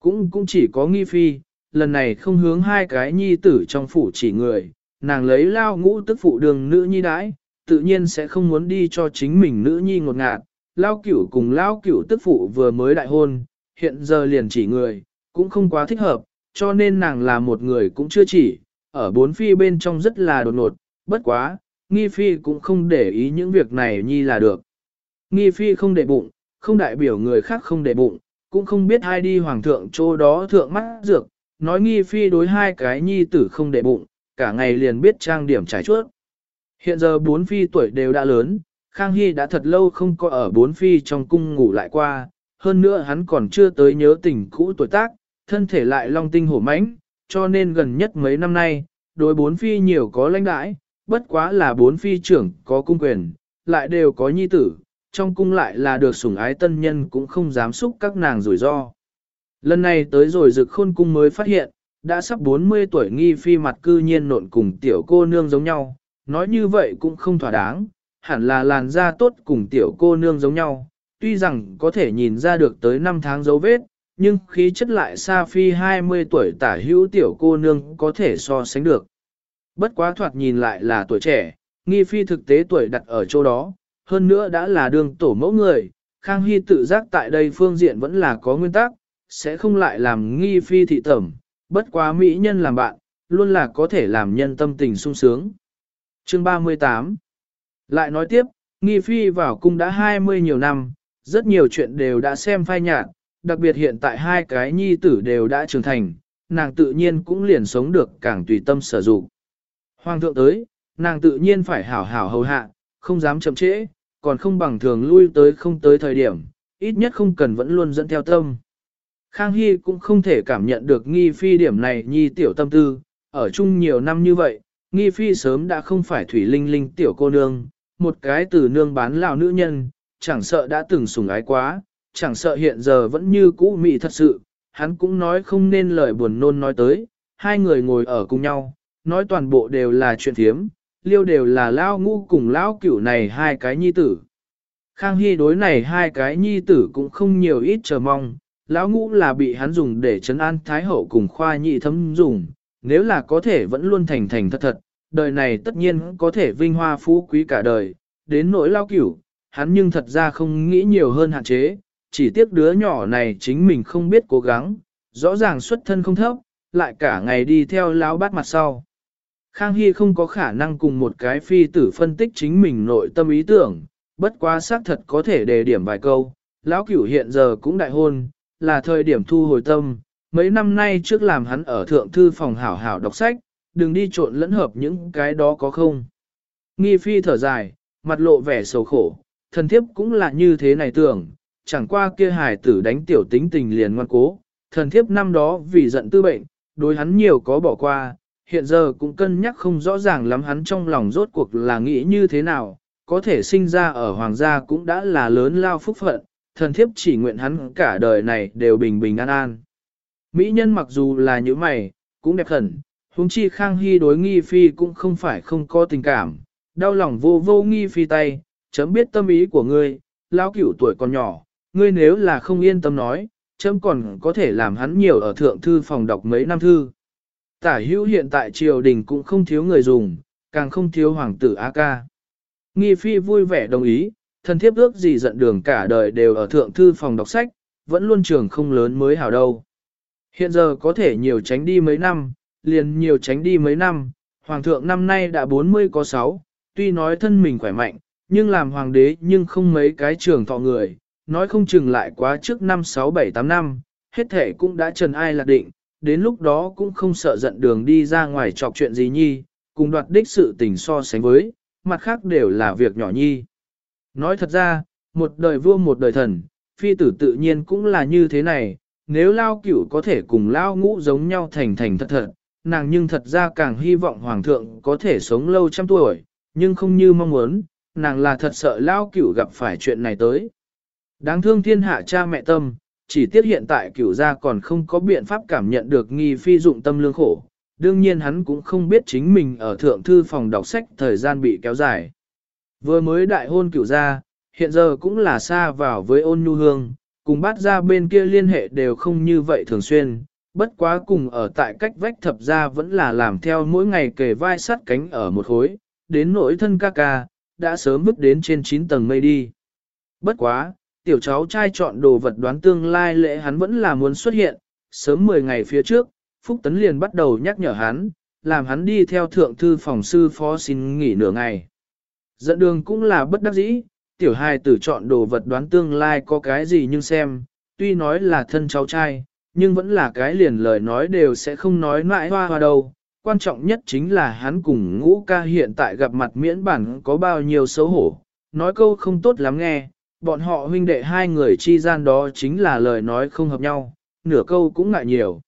Cũng cũng chỉ có nghi phi, lần này không hướng hai cái nhi tử trong phủ chỉ người, nàng lấy lao ngũ tức phụ đường nữ nhi đãi, tự nhiên sẽ không muốn đi cho chính mình nữ nhi ngột ngạt. Lao cửu cùng lao cửu tức phụ vừa mới đại hôn, hiện giờ liền chỉ người, cũng không quá thích hợp, cho nên nàng là một người cũng chưa chỉ, ở bốn phi bên trong rất là đột ngột, bất quá, nghi phi cũng không để ý những việc này nhi là được. Nghi phi không để bụng, không đại biểu người khác không để bụng, cũng không biết ai đi hoàng thượng chỗ đó thượng mắt dược, nói nghi phi đối hai cái nhi tử không để bụng, cả ngày liền biết trang điểm trải chuốt. Hiện giờ bốn phi tuổi đều đã lớn, Khang Hy đã thật lâu không có ở bốn phi trong cung ngủ lại qua, hơn nữa hắn còn chưa tới nhớ tình cũ tuổi tác, thân thể lại long tinh hổ mãnh, cho nên gần nhất mấy năm nay, đối bốn phi nhiều có lãnh đãi, bất quá là bốn phi trưởng có cung quyền, lại đều có nhi tử, trong cung lại là được sủng ái tân nhân cũng không dám xúc các nàng rủi ro. Lần này tới rồi rực khôn cung mới phát hiện, đã sắp 40 tuổi nghi phi mặt cư nhiên nộn cùng tiểu cô nương giống nhau, nói như vậy cũng không thỏa đáng, hẳn là làn da tốt cùng tiểu cô nương giống nhau, tuy rằng có thể nhìn ra được tới 5 tháng dấu vết, nhưng khí chất lại xa phi 20 tuổi tả hữu tiểu cô nương có thể so sánh được. Bất quá thoạt nhìn lại là tuổi trẻ, nghi phi thực tế tuổi đặt ở chỗ đó, hơn nữa đã là đường tổ mẫu người, Khang Hy tự giác tại đây phương diện vẫn là có nguyên tắc, sẽ không lại làm nghi phi thị tẩm, bất quá mỹ nhân làm bạn, luôn là có thể làm nhân tâm tình sung sướng. Chương 38 Lại nói tiếp, nghi phi vào cung đã 20 nhiều năm, rất nhiều chuyện đều đã xem phai nhạt, đặc biệt hiện tại hai cái nhi tử đều đã trưởng thành, nàng tự nhiên cũng liền sống được càng tùy tâm sở dụng. Hoàng thượng tới, nàng tự nhiên phải hảo hảo hầu hạ, không dám chậm trễ, còn không bằng thường lui tới không tới thời điểm, ít nhất không cần vẫn luôn dẫn theo tâm. Khang Hy cũng không thể cảm nhận được nghi phi điểm này nhi tiểu tâm tư, ở chung nhiều năm như vậy, nghi phi sớm đã không phải thủy linh linh tiểu cô nương, một cái từ nương bán lão nữ nhân, chẳng sợ đã từng sủng ái quá, chẳng sợ hiện giờ vẫn như cũ mị thật sự, hắn cũng nói không nên lời buồn nôn nói tới, hai người ngồi ở cùng nhau, nói toàn bộ đều là chuyện thiếm, liêu đều là lao ngu cùng lão cửu này hai cái nhi tử. Khang Hy đối này hai cái nhi tử cũng không nhiều ít chờ mong, lão ngũ là bị hắn dùng để chấn an thái hậu cùng khoa nhị thấm dùng, nếu là có thể vẫn luôn thành thành thật thật, đời này tất nhiên có thể vinh hoa phú quý cả đời, đến nỗi lao cửu, hắn nhưng thật ra không nghĩ nhiều hơn hạn chế, chỉ tiếc đứa nhỏ này chính mình không biết cố gắng, rõ ràng xuất thân không thấp, lại cả ngày đi theo lão bát mặt sau. Khang Hy không có khả năng cùng một cái phi tử phân tích chính mình nội tâm ý tưởng, bất quá xác thật có thể đề điểm vài câu. Lão cửu hiện giờ cũng đại hôn, là thời điểm thu hồi tâm, mấy năm nay trước làm hắn ở thượng thư phòng hảo hảo đọc sách, đừng đi trộn lẫn hợp những cái đó có không. Nghi phi thở dài, mặt lộ vẻ sầu khổ, thần thiếp cũng là như thế này tưởng, chẳng qua kia hài tử đánh tiểu tính tình liền ngoan cố, thần thiếp năm đó vì giận tư bệnh, đối hắn nhiều có bỏ qua, hiện giờ cũng cân nhắc không rõ ràng lắm hắn trong lòng rốt cuộc là nghĩ như thế nào, có thể sinh ra ở hoàng gia cũng đã là lớn lao phúc phận, thần thiếp chỉ nguyện hắn cả đời này đều bình bình an an. Mỹ nhân mặc dù là như mày, cũng đẹp khẩn, huống chi Khang Hy đối nghi phi cũng không phải không có tình cảm, đau lòng vô vô nghi phi tay, chấm biết tâm ý của ngươi, lão cửu tuổi còn nhỏ, ngươi nếu là không yên tâm nói, chấm còn có thể làm hắn nhiều ở thượng thư phòng đọc mấy năm thư. Tả hữu hiện tại triều đình cũng không thiếu người dùng, càng không thiếu hoàng tử A ca. Nghi phi vui vẻ đồng ý, thần thiếp ước gì giận đường cả đời đều ở thượng thư phòng đọc sách, vẫn luôn trường không lớn mới hảo đâu. Hiện giờ có thể nhiều tránh đi mấy năm, liền nhiều tránh đi mấy năm, hoàng thượng năm nay đã 40 có 6, tuy nói thân mình khỏe mạnh, nhưng làm hoàng đế nhưng không mấy cái trường thọ người, nói không chừng lại quá trước năm 6 7 8 năm, hết thể cũng đã trần ai lạc định, đến lúc đó cũng không sợ giận đường đi ra ngoài trọc chuyện gì nhi, cùng đoạt đích sự tình so sánh với, mặt khác đều là việc nhỏ nhi. Nói thật ra, một đời vua một đời thần, phi tử tự nhiên cũng là như thế này, nếu lao cửu có thể cùng lao ngũ giống nhau thành thành thật thật, nàng nhưng thật ra càng hy vọng hoàng thượng có thể sống lâu trăm tuổi, nhưng không như mong muốn, nàng là thật sợ lao cửu gặp phải chuyện này tới. Đáng thương thiên hạ cha mẹ tâm, chỉ tiếc hiện tại cửu gia còn không có biện pháp cảm nhận được nghi phi dụng tâm lương khổ. Đương nhiên hắn cũng không biết chính mình ở thượng thư phòng đọc sách thời gian bị kéo dài. Vừa mới đại hôn cửu gia, hiện giờ cũng là xa vào với ôn nhu hương, cùng bát gia bên kia liên hệ đều không như vậy thường xuyên, bất quá cùng ở tại cách vách thập gia vẫn là làm theo mỗi ngày kề vai sắt cánh ở một khối, đến nỗi thân ca ca, đã sớm bước đến trên 9 tầng mây đi. Bất quá, tiểu cháu trai chọn đồ vật đoán tương lai lễ hắn vẫn là muốn xuất hiện, sớm 10 ngày phía trước, Phúc Tấn liền bắt đầu nhắc nhở hắn, làm hắn đi theo thượng thư phòng sư phó xin nghỉ nửa ngày. Dẫn đường cũng là bất đắc dĩ, tiểu hài tử chọn đồ vật đoán tương lai có cái gì nhưng xem, tuy nói là thân cháu trai, nhưng vẫn là cái liền lời nói đều sẽ không nói mãi hoa hoa đâu. Quan trọng nhất chính là hắn cùng ngũ ca hiện tại gặp mặt miễn bản có bao nhiêu xấu hổ, nói câu không tốt lắm nghe, bọn họ huynh đệ hai người chi gian đó chính là lời nói không hợp nhau, nửa câu cũng ngại nhiều.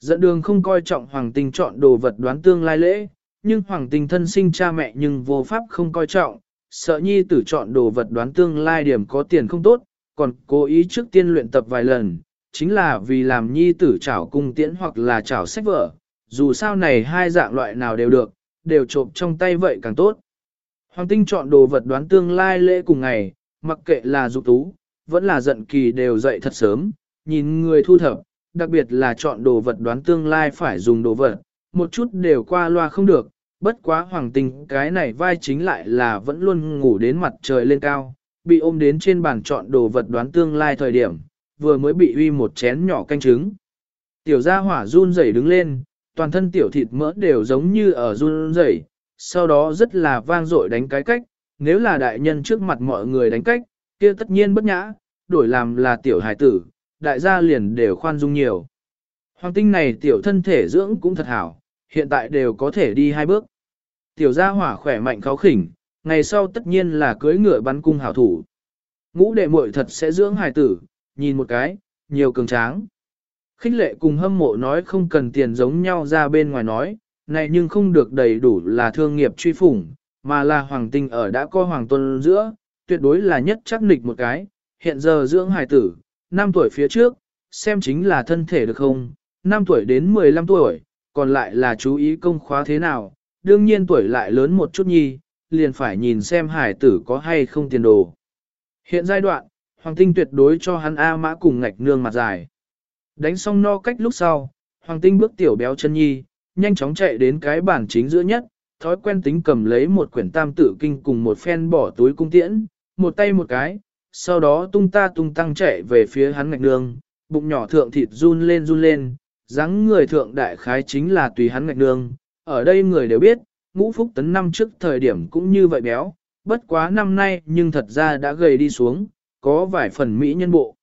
Dẫn đường không coi trọng hoàng tình chọn đồ vật đoán tương lai lễ, nhưng hoàng tình thân sinh cha mẹ nhưng vô pháp không coi trọng, sợ nhi tử chọn đồ vật đoán tương lai điểm có tiền không tốt, còn cố ý trước tiên luyện tập vài lần, chính là vì làm nhi tử chảo cung tiễn hoặc là chảo sách vở, dù sao này hai dạng loại nào đều được, đều trộm trong tay vậy càng tốt. Hoàng tinh chọn đồ vật đoán tương lai lễ cùng ngày, mặc kệ là dục tú, vẫn là giận kỳ đều dậy thật sớm, nhìn người thu thập, đặc biệt là chọn đồ vật đoán tương lai phải dùng đồ vật, một chút đều qua loa không được, bất quá hoàng tinh cái này vai chính lại là vẫn luôn ngủ đến mặt trời lên cao, bị ôm đến trên bàn chọn đồ vật đoán tương lai thời điểm, vừa mới bị uy một chén nhỏ canh trứng. Tiểu gia hỏa run rẩy đứng lên, toàn thân tiểu thịt mỡ đều giống như ở run rẩy, sau đó rất là vang dội đánh cái cách, nếu là đại nhân trước mặt mọi người đánh cách, kia tất nhiên bất nhã, đổi làm là tiểu hải tử, đại gia liền đều khoan dung nhiều. Hoàng tinh này tiểu thân thể dưỡng cũng thật hảo, hiện tại đều có thể đi hai bước. Tiểu gia hỏa khỏe mạnh kháo khỉnh, ngày sau tất nhiên là cưới ngựa bắn cung hảo thủ. Ngũ đệ muội thật sẽ dưỡng hài tử, nhìn một cái, nhiều cường tráng. Khích lệ cùng hâm mộ nói không cần tiền giống nhau ra bên ngoài nói, này nhưng không được đầy đủ là thương nghiệp truy phủng, mà là hoàng tinh ở đã có hoàng tuân giữa, tuyệt đối là nhất chắc nịch một cái, hiện giờ dưỡng hài tử, 5 tuổi phía trước, xem chính là thân thể được không, 5 tuổi đến 15 tuổi, còn lại là chú ý công khóa thế nào, đương nhiên tuổi lại lớn một chút nhi, liền phải nhìn xem hải tử có hay không tiền đồ. Hiện giai đoạn, Hoàng Tinh tuyệt đối cho hắn A mã cùng ngạch nương mặt dài. Đánh xong no cách lúc sau, Hoàng Tinh bước tiểu béo chân nhi, nhanh chóng chạy đến cái bản chính giữa nhất, thói quen tính cầm lấy một quyển tam tử kinh cùng một phen bỏ túi cung tiễn, một tay một cái, sau đó tung ta tung tăng chạy về phía hắn ngạch nương, bụng nhỏ thượng thịt run lên run lên, dáng người thượng đại khái chính là tùy hắn ngạch nương, ở đây người đều biết, ngũ phúc tấn năm trước thời điểm cũng như vậy béo, bất quá năm nay nhưng thật ra đã gầy đi xuống, có vài phần mỹ nhân bộ.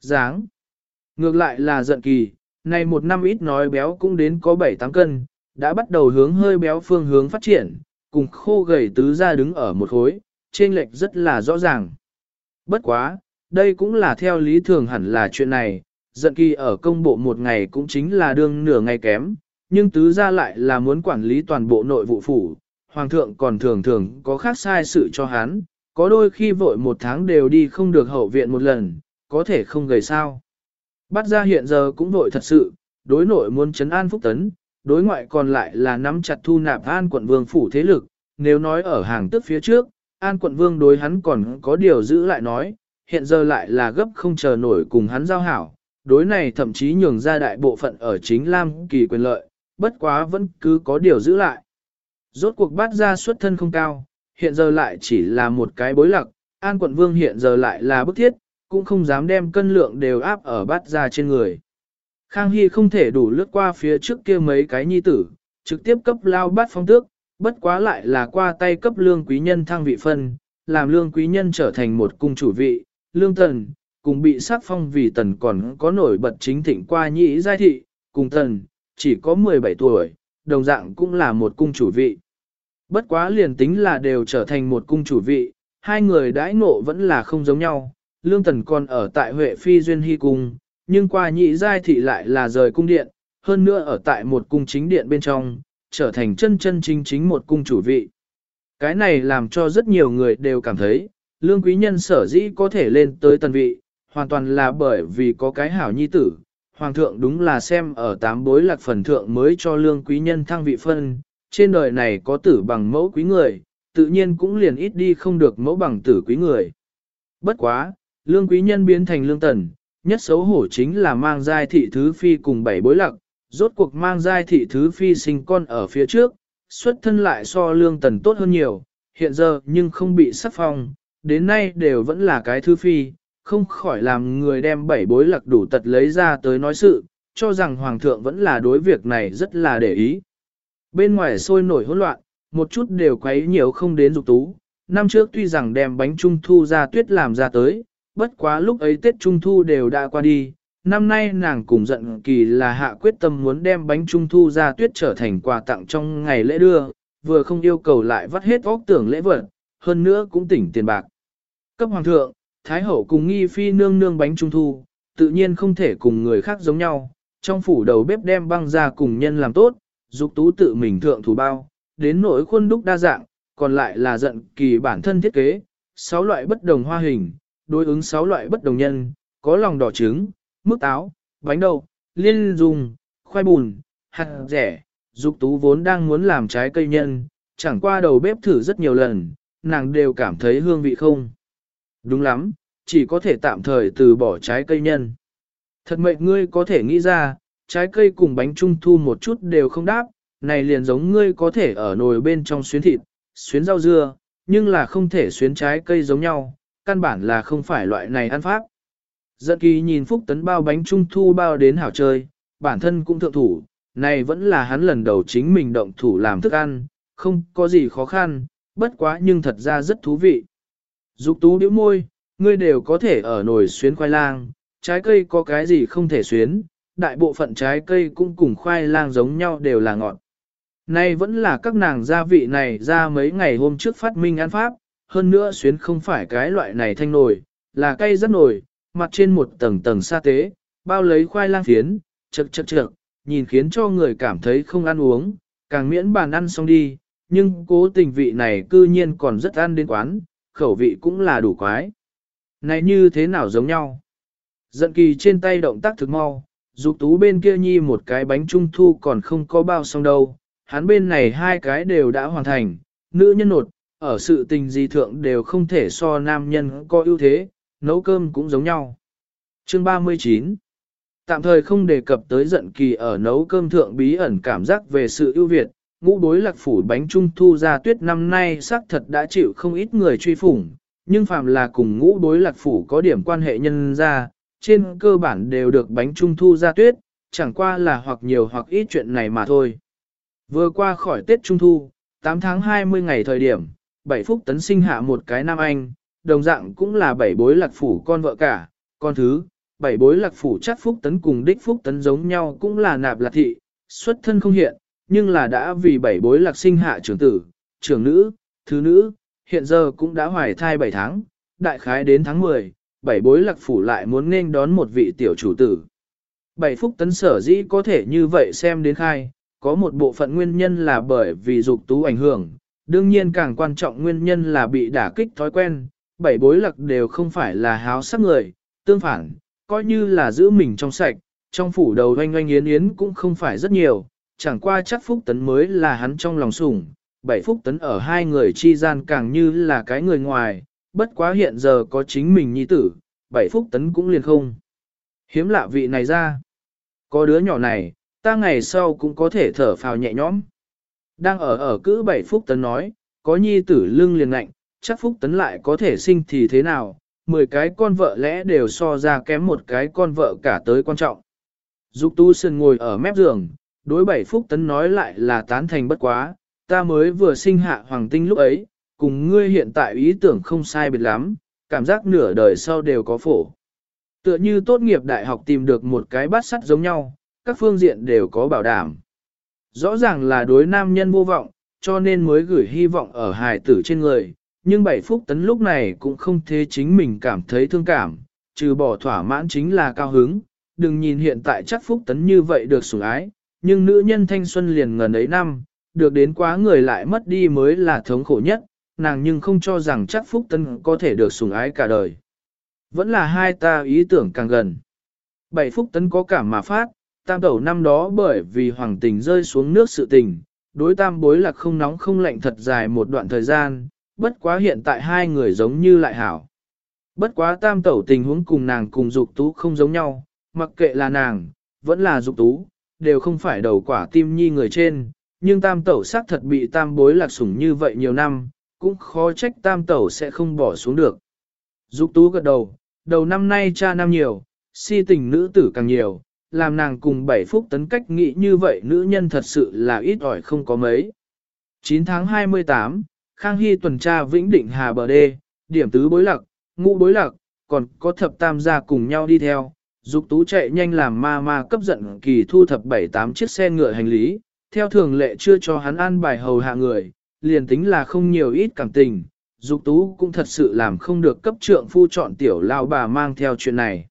Dáng. Ngược lại là giận kỳ, này một năm ít nói béo cũng đến có 7-8 cân, đã bắt đầu hướng hơi béo phương hướng phát triển, cùng khô gầy tứ ra đứng ở một khối, trên lệch rất là rõ ràng. Bất quá, đây cũng là theo lý thường hẳn là chuyện này, giận kỳ ở công bộ một ngày cũng chính là đương nửa ngày kém, nhưng tứ ra lại là muốn quản lý toàn bộ nội vụ phủ, hoàng thượng còn thường thường có khác sai sự cho hắn, có đôi khi vội một tháng đều đi không được hậu viện một lần, có thể không gầy sao. Bắt ra hiện giờ cũng vội thật sự, đối nội muốn chấn an phúc tấn, đối ngoại còn lại là nắm chặt thu nạp an quận vương phủ thế lực, nếu nói ở hàng tức phía trước, an quận vương đối hắn còn có điều giữ lại nói, hiện giờ lại là gấp không chờ nổi cùng hắn giao hảo, đối này thậm chí nhường ra đại bộ phận ở chính Lam kỳ quyền lợi, bất quá vẫn cứ có điều giữ lại. Rốt cuộc bát ra xuất thân không cao, hiện giờ lại chỉ là một cái bối lặc, an quận vương hiện giờ lại là bức thiết, cũng không dám đem cân lượng đều áp ở bát ra trên người. Khang Hy không thể đủ lướt qua phía trước kia mấy cái nhi tử, trực tiếp cấp lao bát phong tước, bất quá lại là qua tay cấp lương quý nhân thăng vị phân, làm lương quý nhân trở thành một cung chủ vị, lương tần, cùng bị sát phong vì tần còn có nổi bật chính thịnh qua nhị giai thị, cùng tần, chỉ có 17 tuổi, đồng dạng cũng là một cung chủ vị. Bất quá liền tính là đều trở thành một cung chủ vị, hai người đãi ngộ vẫn là không giống nhau. Lương Tần còn ở tại Huệ Phi Duyên Hy Cung, nhưng qua nhị giai thị lại là rời cung điện, hơn nữa ở tại một cung chính điện bên trong, trở thành chân chân chính chính một cung chủ vị. Cái này làm cho rất nhiều người đều cảm thấy, lương quý nhân sở dĩ có thể lên tới tần vị, hoàn toàn là bởi vì có cái hảo nhi tử, Hoàng thượng đúng là xem ở tám bối lạc phần thượng mới cho lương quý nhân thăng vị phân, trên đời này có tử bằng mẫu quý người, tự nhiên cũng liền ít đi không được mẫu bằng tử quý người. Bất quá, lương quý nhân biến thành lương tần, nhất xấu hổ chính là mang giai thị thứ phi cùng bảy bối lạc, rốt cuộc mang giai thị thứ phi sinh con ở phía trước, xuất thân lại so lương tần tốt hơn nhiều, hiện giờ nhưng không bị sắc phong, đến nay đều vẫn là cái thứ phi, không khỏi làm người đem bảy bối lạc đủ tật lấy ra tới nói sự, cho rằng hoàng thượng vẫn là đối việc này rất là để ý. Bên ngoài sôi nổi hỗn loạn, một chút đều quấy nhiều không đến dục tú. Năm trước tuy rằng đem bánh trung thu ra tuyết làm ra tới, bất quá lúc ấy Tết Trung Thu đều đã qua đi. Năm nay nàng cùng giận kỳ là hạ quyết tâm muốn đem bánh trung thu ra tuyết trở thành quà tặng trong ngày lễ đưa, vừa không yêu cầu lại vắt hết óc tưởng lễ vật, hơn nữa cũng tỉnh tiền bạc. Cấp hoàng thượng, Thái hậu cùng nghi phi nương nương bánh trung thu, tự nhiên không thể cùng người khác giống nhau, trong phủ đầu bếp đem băng ra cùng nhân làm tốt, dục tú tự mình thượng thủ bao, đến nỗi khuôn đúc đa dạng, còn lại là giận kỳ bản thân thiết kế, sáu loại bất đồng hoa hình, đối ứng sáu loại bất đồng nhân, có lòng đỏ trứng, mức táo, bánh đậu, liên dùng, khoai bùn, hạt rẻ, dục tú vốn đang muốn làm trái cây nhân, chẳng qua đầu bếp thử rất nhiều lần, nàng đều cảm thấy hương vị không. Đúng lắm, chỉ có thể tạm thời từ bỏ trái cây nhân. Thật mệnh ngươi có thể nghĩ ra, trái cây cùng bánh trung thu một chút đều không đáp, này liền giống ngươi có thể ở nồi bên trong xuyến thịt, xuyến rau dưa, nhưng là không thể xuyến trái cây giống nhau, căn bản là không phải loại này ăn pháp. Giận kỳ nhìn Phúc Tấn bao bánh trung thu bao đến hảo chơi, bản thân cũng thượng thủ, này vẫn là hắn lần đầu chính mình động thủ làm thức ăn, không có gì khó khăn, bất quá nhưng thật ra rất thú vị. Dục tú điếu môi, ngươi đều có thể ở nồi xuyến khoai lang, trái cây có cái gì không thể xuyến, đại bộ phận trái cây cũng cùng khoai lang giống nhau đều là ngọt. Nay vẫn là các nàng gia vị này ra mấy ngày hôm trước phát minh ăn pháp, hơn nữa xuyến không phải cái loại này thanh nồi, là cây rất nồi, mặt trên một tầng tầng sa tế, bao lấy khoai lang phiến, chật chật chật, nhìn khiến cho người cảm thấy không ăn uống, càng miễn bàn ăn xong đi, nhưng cố tình vị này cư nhiên còn rất ăn đến quán, khẩu vị cũng là đủ quái. Này như thế nào giống nhau? Giận kỳ trên tay động tác thực mau, dục tú bên kia nhi một cái bánh trung thu còn không có bao xong đâu, hắn bên này hai cái đều đã hoàn thành, nữ nhân nột, ở sự tình gì thượng đều không thể so nam nhân có ưu thế, nấu cơm cũng giống nhau. Chương 39 Tạm thời không đề cập tới giận kỳ ở nấu cơm thượng bí ẩn cảm giác về sự ưu việt, ngũ đối lạc phủ bánh trung thu ra tuyết năm nay xác thật đã chịu không ít người truy phủng, nhưng phàm là cùng ngũ đối lạc phủ có điểm quan hệ nhân ra, trên cơ bản đều được bánh trung thu ra tuyết, chẳng qua là hoặc nhiều hoặc ít chuyện này mà thôi. Vừa qua khỏi Tết Trung Thu, 8 tháng 20 ngày thời điểm, bảy phúc tấn sinh hạ một cái nam anh, đồng dạng cũng là bảy bối lạc phủ con vợ cả, con thứ, bảy bối lạc phủ chắc phúc tấn cùng đích phúc tấn giống nhau cũng là nạp lạc thị, xuất thân không hiện, nhưng là đã vì bảy bối lạc sinh hạ trưởng tử, trưởng nữ, thứ nữ, hiện giờ cũng đã hoài thai 7 tháng, đại khái đến tháng 10, bảy bối lạc phủ lại muốn nên đón một vị tiểu chủ tử. Bảy phúc tấn sở dĩ có thể như vậy xem đến khai, có một bộ phận nguyên nhân là bởi vì dục tú ảnh hưởng, đương nhiên càng quan trọng nguyên nhân là bị đả kích thói quen, bảy bối lạc đều không phải là háo sắc người, tương phản, coi như là giữ mình trong sạch, trong phủ đầu oanh oanh yến yến cũng không phải rất nhiều, chẳng qua chắc phúc tấn mới là hắn trong lòng sủng, bảy phúc tấn ở hai người chi gian càng như là cái người ngoài, bất quá hiện giờ có chính mình nhi tử, bảy phúc tấn cũng liền không. Hiếm lạ vị này ra, có đứa nhỏ này, ta ngày sau cũng có thể thở phào nhẹ nhõm. Đang ở ở cữ bảy phúc tấn nói, có nhi tử lưng liền ngạnh, chắc phúc tấn lại có thể sinh thì thế nào, mười cái con vợ lẽ đều so ra kém một cái con vợ cả tới quan trọng. Dục tu sơn ngồi ở mép giường, đối bảy phúc tấn nói lại là tán thành bất quá, ta mới vừa sinh hạ hoàng tinh lúc ấy, cùng ngươi hiện tại ý tưởng không sai biệt lắm, cảm giác nửa đời sau đều có phổ. Tựa như tốt nghiệp đại học tìm được một cái bát sắt giống nhau, các phương diện đều có bảo đảm. Rõ ràng là đối nam nhân vô vọng, cho nên mới gửi hy vọng ở hài tử trên người, nhưng bảy phúc tấn lúc này cũng không thế chính mình cảm thấy thương cảm, trừ bỏ thỏa mãn chính là cao hứng, đừng nhìn hiện tại chắc phúc tấn như vậy được sủng ái, nhưng nữ nhân thanh xuân liền ngần ấy năm, được đến quá người lại mất đi mới là thống khổ nhất, nàng nhưng không cho rằng chắc phúc tấn có thể được sủng ái cả đời. Vẫn là hai ta ý tưởng càng gần. Bảy phúc tấn có cảm mà phát, tam tẩu năm đó bởi vì hoàng tình rơi xuống nước sự tình, đối tam bối lạc không nóng không lạnh thật dài một đoạn thời gian, bất quá hiện tại hai người giống như lại hảo. Bất quá tam tẩu tình huống cùng nàng cùng dục tú không giống nhau, mặc kệ là nàng, vẫn là dục tú, đều không phải đầu quả tim nhi người trên, nhưng tam tẩu xác thật bị tam bối lạc sủng như vậy nhiều năm, cũng khó trách tam tẩu sẽ không bỏ xuống được. Dục tú gật đầu, đầu năm nay cha nam nhiều, si tình nữ tử càng nhiều, làm nàng cùng bảy phúc tấn cách nghĩ như vậy nữ nhân thật sự là ít ỏi không có mấy. 9 tháng 28, Khang Hy tuần tra Vĩnh Định Hà Bờ Đê, điểm tứ bối lạc, ngũ bối lạc, còn có thập tam gia cùng nhau đi theo. Dục tú chạy nhanh làm ma ma cấp giận kỳ thu thập 7-8 chiếc xe ngựa hành lý, theo thường lệ chưa cho hắn ăn bài hầu hạ người, liền tính là không nhiều ít cảm tình, dục tú cũng thật sự làm không được cấp trượng phu chọn tiểu lao bà mang theo chuyện này.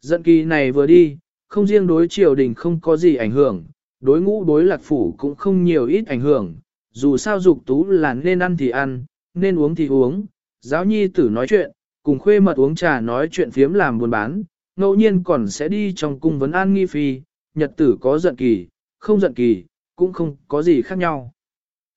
Dận kỳ này vừa đi, không riêng đối triều đình không có gì ảnh hưởng, đối ngũ đối lạc phủ cũng không nhiều ít ảnh hưởng, dù sao dục tú là nên ăn thì ăn, nên uống thì uống, giáo nhi tử nói chuyện, cùng khuê mật uống trà nói chuyện phiếm làm buôn bán, ngẫu nhiên còn sẽ đi trong cung vấn an nghi phi, nhật tử có giận kỳ, không giận kỳ, cũng không có gì khác nhau.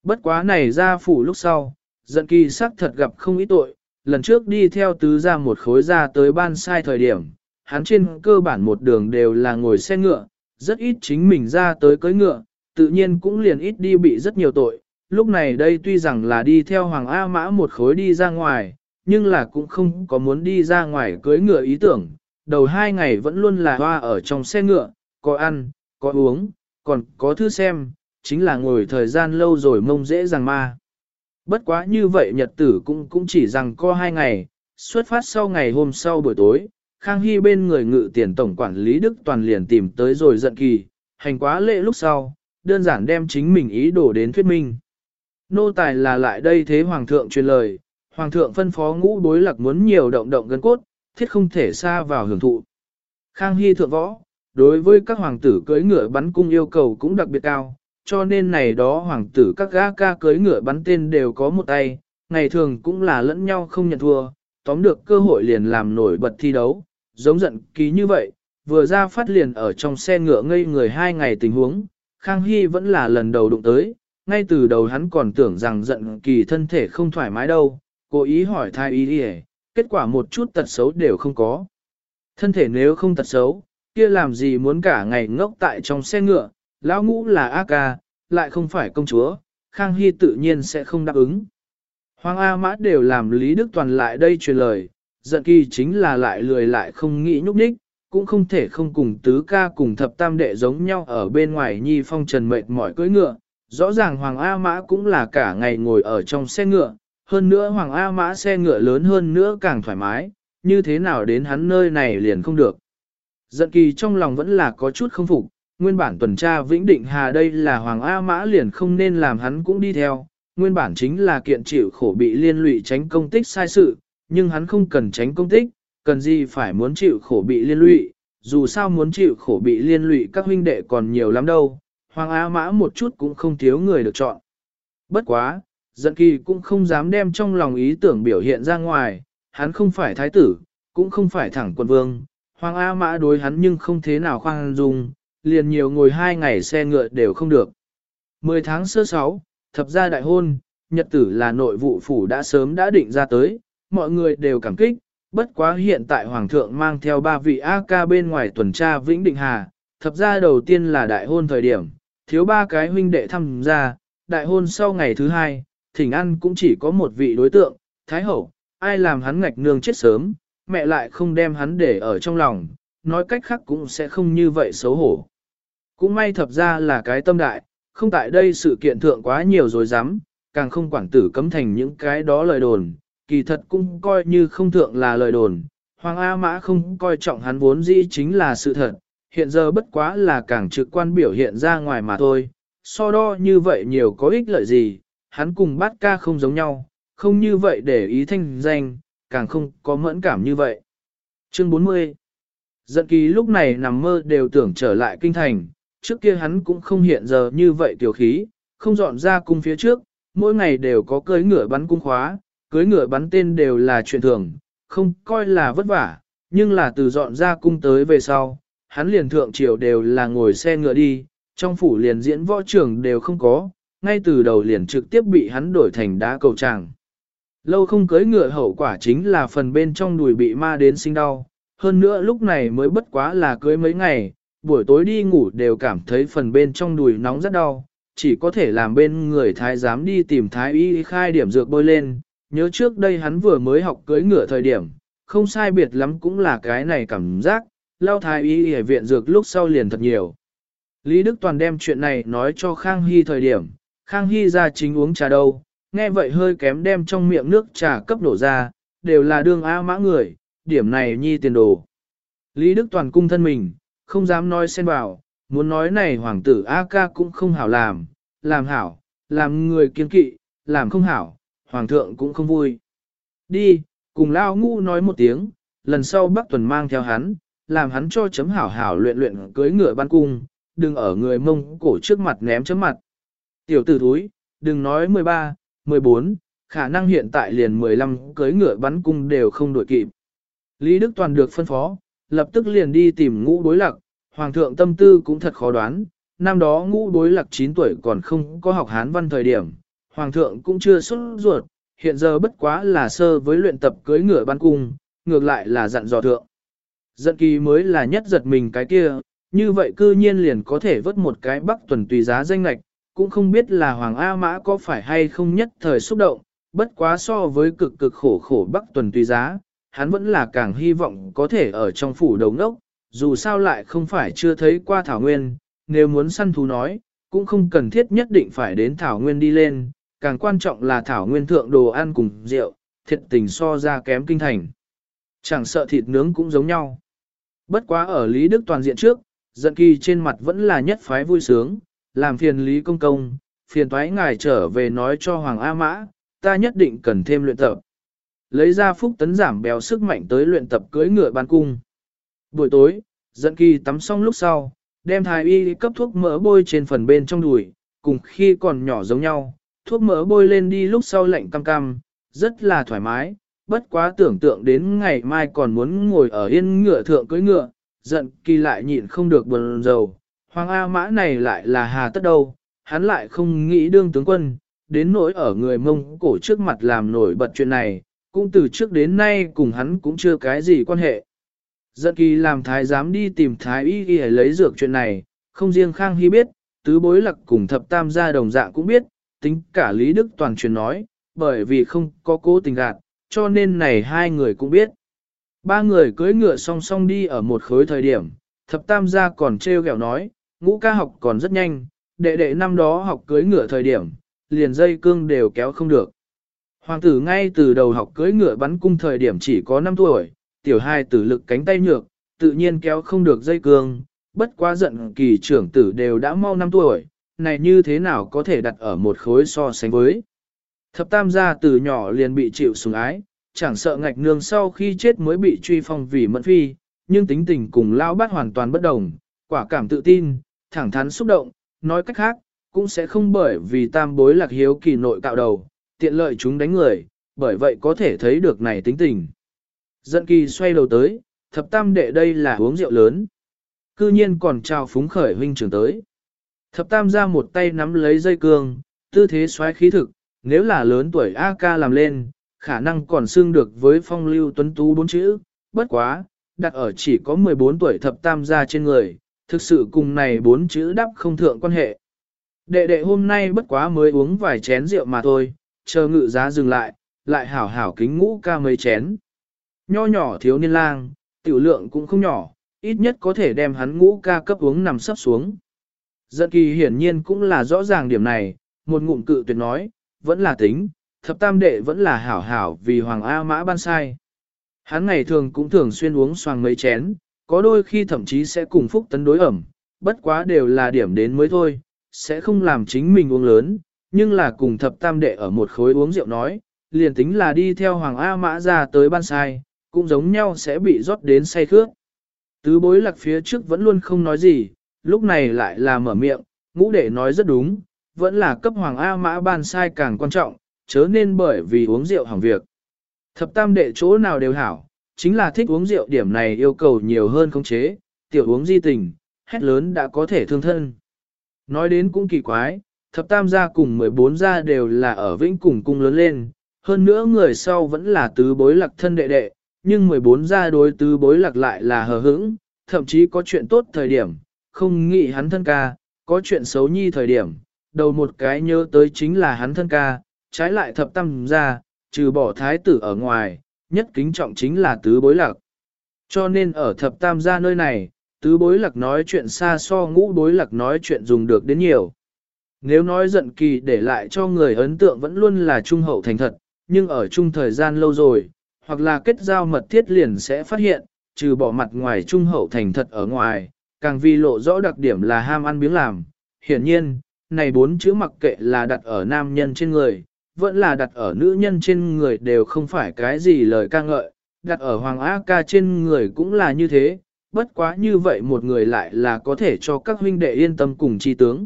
Bất quá này ra phủ lúc sau, giận kỳ sắc thật gặp không ít tội, lần trước đi theo tứ ra một khối ra tới ban sai thời điểm, hắn trên cơ bản một đường đều là ngồi xe ngựa, rất ít chính mình ra tới cưới ngựa, tự nhiên cũng liền ít đi bị rất nhiều tội. Lúc này đây tuy rằng là đi theo Hoàng A Mã một khối đi ra ngoài, nhưng là cũng không có muốn đi ra ngoài cưới ngựa ý tưởng. Đầu hai ngày vẫn luôn là hoa ở trong xe ngựa, có ăn, có uống, còn có thư xem, chính là ngồi thời gian lâu rồi mông dễ dàng ma. Bất quá như vậy nhật tử cũng cũng chỉ rằng có hai ngày, xuất phát sau ngày hôm sau buổi tối, Khang Hy bên người ngự tiền tổng quản lý Đức Toàn liền tìm tới rồi giận kỳ, hành quá lệ lúc sau, đơn giản đem chính mình ý đồ đến thuyết minh. Nô tài là lại đây thế Hoàng thượng truyền lời, Hoàng thượng phân phó ngũ đối lạc muốn nhiều động động gân cốt, thiết không thể xa vào hưởng thụ. Khang Hy thượng võ, đối với các hoàng tử cưỡi ngựa bắn cung yêu cầu cũng đặc biệt cao, cho nên này đó hoàng tử các gã ca cưỡi ngựa bắn tên đều có một tay, ngày thường cũng là lẫn nhau không nhận thua, tóm được cơ hội liền làm nổi bật thi đấu, giống giận ký như vậy, vừa ra phát liền ở trong xe ngựa ngây người hai ngày tình huống, Khang Hy vẫn là lần đầu đụng tới, ngay từ đầu hắn còn tưởng rằng giận kỳ thân thể không thoải mái đâu, cố ý hỏi thai ý đi kết quả một chút tật xấu đều không có. Thân thể nếu không tật xấu, kia làm gì muốn cả ngày ngốc tại trong xe ngựa, lão ngũ là A ca, lại không phải công chúa, Khang Hy tự nhiên sẽ không đáp ứng. Hoàng A Mã đều làm Lý Đức Toàn lại đây truyền lời, giận kỳ chính là lại lười lại không nghĩ nhúc nhích, cũng không thể không cùng tứ ca cùng thập tam đệ giống nhau ở bên ngoài nhi phong trần mệt mỏi cưỡi ngựa. Rõ ràng Hoàng A Mã cũng là cả ngày ngồi ở trong xe ngựa, hơn nữa Hoàng A Mã xe ngựa lớn hơn nữa càng thoải mái, như thế nào đến hắn nơi này liền không được. Giận kỳ trong lòng vẫn là có chút không phục, nguyên bản tuần tra Vĩnh Định Hà đây là Hoàng A Mã liền không nên làm hắn cũng đi theo, nguyên bản chính là kiện chịu khổ bị liên lụy tránh công tích sai sự, nhưng hắn không cần tránh công tích, cần gì phải muốn chịu khổ bị liên lụy, dù sao muốn chịu khổ bị liên lụy các huynh đệ còn nhiều lắm đâu, Hoàng A Mã một chút cũng không thiếu người được chọn. Bất quá, giận kỳ cũng không dám đem trong lòng ý tưởng biểu hiện ra ngoài, hắn không phải thái tử, cũng không phải thẳng quân vương, Hoàng A Mã đối hắn nhưng không thế nào khoan dung, liền nhiều ngồi hai ngày xe ngựa đều không được. Mười tháng sơ sáu, thập gia đại hôn, nhật tử là nội vụ phủ đã sớm đã định ra tới, mọi người đều cảm kích, bất quá hiện tại Hoàng thượng mang theo ba vị A-ca bên ngoài tuần tra Vĩnh Định Hà, thập gia đầu tiên là đại hôn thời điểm, thiếu ba cái huynh đệ thăm gia, đại hôn sau ngày thứ hai, thỉnh ăn cũng chỉ có một vị đối tượng, Thái Hậu, ai làm hắn ngạch nương chết sớm, mẹ lại không đem hắn để ở trong lòng, nói cách khác cũng sẽ không như vậy xấu hổ. Cũng may thập ra là cái tâm đại, không tại đây sự kiện thượng quá nhiều rồi dám, càng không quản tử cấm thành những cái đó lời đồn, kỳ thật cũng coi như không thượng là lời đồn. Hoàng A Mã không coi trọng hắn vốn dĩ chính là sự thật, hiện giờ bất quá là càng trực quan biểu hiện ra ngoài mà thôi, so đo như vậy nhiều có ích lợi gì, hắn cùng bát ca không giống nhau, không như vậy để ý thanh danh, càng không có mẫn cảm như vậy. Chương 40 Dận kỳ lúc này nằm mơ đều tưởng trở lại kinh thành, trước kia hắn cũng không hiện giờ như vậy tiểu khí, không dọn ra cung phía trước, mỗi ngày đều có cưới ngựa bắn cung khóa, cưới ngựa bắn tên đều là chuyện thường, không coi là vất vả, nhưng là từ dọn ra cung tới về sau, hắn liền thượng triều đều là ngồi xe ngựa đi, trong phủ liền diễn võ trưởng đều không có, ngay từ đầu liền trực tiếp bị hắn đổi thành đá cầu tràng. Lâu không cưới ngựa hậu quả chính là phần bên trong đùi bị ma đến sinh đau, hơn nữa lúc này mới bất quá là cưới mấy ngày, buổi tối đi ngủ đều cảm thấy phần bên trong đùi nóng rất đau, chỉ có thể làm bên người thái giám đi tìm thái y khai điểm dược bôi lên, nhớ trước đây hắn vừa mới học cưới ngựa thời điểm, không sai biệt lắm cũng là cái này cảm giác, lao thái y ở viện dược lúc sau liền thật nhiều. Lý Đức Toàn đem chuyện này nói cho Khang Hy thời điểm, Khang Hy ra chính uống trà đâu, nghe vậy hơi kém đem trong miệng nước trà cấp đổ ra, đều là đương A mã người, điểm này nhi tiền đồ. Lý Đức Toàn cung thân mình, không dám nói xen vào, muốn nói này hoàng tử A ca cũng không hảo làm, làm hảo, làm người kiên kỵ, làm không hảo, hoàng thượng cũng không vui. Đi, cùng lao ngu nói một tiếng, lần sau bác tuần mang theo hắn, làm hắn cho chấm hảo hảo luyện luyện cưới ngựa ban cung, đừng ở người mông cổ trước mặt ném chấm mặt. Tiểu tử thúi, đừng nói 13, 14, khả năng hiện tại liền 15 cưới ngựa bắn cung đều không đổi kịp. Lý Đức Toàn được phân phó, lập tức liền đi tìm ngũ Đối lạc, hoàng thượng tâm tư cũng thật khó đoán, năm đó ngũ Đối lạc 9 tuổi còn không có học hán văn thời điểm, hoàng thượng cũng chưa xuất ruột, hiện giờ bất quá là sơ với luyện tập cưới ngựa bắn cung, ngược lại là dặn dò thượng. Dận kỳ mới là nhất giật mình cái kia, như vậy cư nhiên liền có thể vớt một cái bắc tuần tùy giá danh lạch, cũng không biết là Hoàng A Mã có phải hay không nhất thời xúc động, bất quá so với cực cực khổ khổ bắc tuần tùy giá, hắn vẫn là càng hy vọng có thể ở trong phủ đầu ngốc, dù sao lại không phải chưa thấy qua Thảo Nguyên, nếu muốn săn thú nói, cũng không cần thiết nhất định phải đến Thảo Nguyên đi lên, càng quan trọng là Thảo Nguyên thượng đồ ăn cùng rượu, thiệt tình so ra kém kinh thành. Chẳng sợ thịt nướng cũng giống nhau. Bất quá ở Lý Đức toàn diện trước, giận kỳ trên mặt vẫn là nhất phái vui sướng, làm phiền Lý Công Công, phiền thoái ngài trở về nói cho Hoàng A Mã, ta nhất định cần thêm luyện tập. Lấy ra phúc tấn giảm béo sức mạnh tới luyện tập cưỡi ngựa ban cung. Buổi tối, giận kỳ tắm xong lúc sau, đem thái y cấp thuốc mỡ bôi trên phần bên trong đùi, cùng khi còn nhỏ giống nhau, thuốc mỡ bôi lên đi lúc sau lạnh cam cam, rất là thoải mái, bất quá tưởng tượng đến ngày mai còn muốn ngồi ở yên ngựa thượng cưỡi ngựa, giận kỳ lại nhịn không được buồn rầu. Hoàng A Mã này lại là hà tất đâu, hắn lại không nghĩ đương tướng quân, đến nỗi ở người mông cổ trước mặt làm nổi bật chuyện này, cũng từ trước đến nay cùng hắn cũng chưa cái gì quan hệ. Giận kỳ làm thái giám đi tìm thái y y lấy dược chuyện này, không riêng Khang Hy biết, tứ bối lặc cùng thập tam gia đồng dạng cũng biết, tính cả Lý Đức toàn truyền nói, bởi vì không có cố tình gạt, cho nên này hai người cũng biết. Ba người cưỡi ngựa song song đi ở một khối thời điểm, thập tam gia còn trêu ghẹo nói, ngũ ca học còn rất nhanh, đệ đệ năm đó học cưỡi ngựa thời điểm, liền dây cương đều kéo không được. Hoàng tử ngay từ đầu học cưỡi ngựa bắn cung thời điểm chỉ có 5 tuổi, tiểu hai tử lực cánh tay nhược, tự nhiên kéo không được dây cương, bất quá giận kỳ trưởng tử đều đã mau 5 tuổi, này như thế nào có thể đặt ở một khối so sánh với. Thập tam gia từ nhỏ liền bị chịu sủng ái, chẳng sợ ngạch nương sau khi chết mới bị truy phong vì mẫn phi, nhưng tính tình cùng lao bát hoàn toàn bất đồng, quả cảm tự tin, thẳng thắn xúc động, nói cách khác, cũng sẽ không bởi vì tam bối lạc hiếu kỳ nội cạo đầu, tiện lợi chúng đánh người, bởi vậy có thể thấy được này tính tình. Dận kỳ xoay đầu tới, thập tam đệ đây là uống rượu lớn. Cư nhiên còn chào phúng khởi huynh trưởng tới. Thập tam ra một tay nắm lấy dây cương, tư thế xoáy khí thực, nếu là lớn tuổi A ca làm lên, khả năng còn xưng được với phong lưu tuấn tú bốn chữ, bất quá, đặt ở chỉ có 14 tuổi thập tam gia trên người, thực sự cùng này bốn chữ đắp không thượng quan hệ. Đệ đệ hôm nay bất quá mới uống vài chén rượu mà thôi, chờ ngự giá dừng lại, lại hảo hảo kính ngũ ca mấy chén. Nho nhỏ thiếu niên lang, tiểu lượng cũng không nhỏ, ít nhất có thể đem hắn ngũ ca cấp uống nằm sắp xuống. Giận kỳ hiển nhiên cũng là rõ ràng điểm này, một ngụm cự tuyệt nói, vẫn là tính, thập tam đệ vẫn là hảo hảo vì Hoàng A Mã ban sai. Hắn ngày thường cũng thường xuyên uống xoàng mấy chén, có đôi khi thậm chí sẽ cùng phúc tấn đối ẩm, bất quá đều là điểm đến mới thôi, sẽ không làm chính mình uống lớn, nhưng là cùng thập tam đệ ở một khối uống rượu nói, liền tính là đi theo Hoàng A Mã ra tới ban sai, cũng giống nhau sẽ bị rót đến say khước. Tứ bối lạc phía trước vẫn luôn không nói gì, lúc này lại là mở miệng, ngũ đệ nói rất đúng, vẫn là cấp Hoàng A Mã ban sai càng quan trọng, chớ nên bởi vì uống rượu hỏng việc. Thập tam đệ chỗ nào đều hảo, chính là thích uống rượu điểm này yêu cầu nhiều hơn khống chế, tiểu uống di tình, hét lớn đã có thể thương thân. Nói đến cũng kỳ quái, thập tam gia cùng 14 gia đều là ở vĩnh cùng cung lớn lên, hơn nữa người sau vẫn là tứ bối lạc thân đệ đệ, nhưng 14 gia đối tứ bối lạc lại là hờ hững, thậm chí có chuyện tốt thời điểm, không nghĩ hắn thân ca, có chuyện xấu nhi thời điểm, đầu một cái nhớ tới chính là hắn thân ca, trái lại thập tam gia, trừ bỏ thái tử ở ngoài, nhất kính trọng chính là tứ bối lạc. Cho nên ở thập tam gia nơi này, tứ bối lạc nói chuyện xa so ngũ bối lạc nói chuyện dùng được đến nhiều. Nếu nói giận kỳ để lại cho người ấn tượng vẫn luôn là trung hậu thành thật, nhưng ở chung thời gian lâu rồi, hoặc là kết giao mật thiết liền sẽ phát hiện, trừ bỏ mặt ngoài trung hậu thành thật ở ngoài, càng vì lộ rõ đặc điểm là ham ăn biếng làm. Hiển nhiên, này bốn chữ mặc kệ là đặt ở nam nhân trên người, vẫn là đặt ở nữ nhân trên người đều không phải cái gì lời ca ngợi, đặt ở Hoàng A ca trên người cũng là như thế, bất quá như vậy một người lại là có thể cho các huynh đệ yên tâm cùng chi tướng.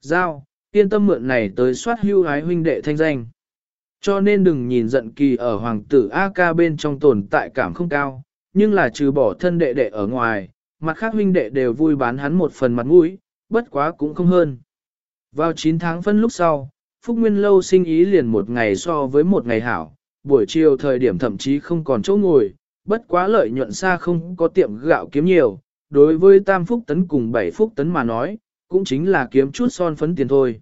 Giao, yên tâm mượn này tới soát hưu hái huynh đệ thanh danh. Cho nên đừng nhìn giận kỳ ở hoàng tử A ca bên trong tồn tại cảm không cao, nhưng là trừ bỏ thân đệ đệ ở ngoài, mặt khác huynh đệ đều vui bán hắn một phần mặt mũi, bất quá cũng không hơn. Vào 9 tháng phân lúc sau, Phúc Nguyên Lâu sinh ý liền một ngày so với một ngày hảo, buổi chiều thời điểm thậm chí không còn chỗ ngồi, bất quá lợi nhuận xa không có tiệm gạo kiếm nhiều, đối với tam phúc tấn cùng bảy phúc tấn mà nói, cũng chính là kiếm chút son phấn tiền thôi.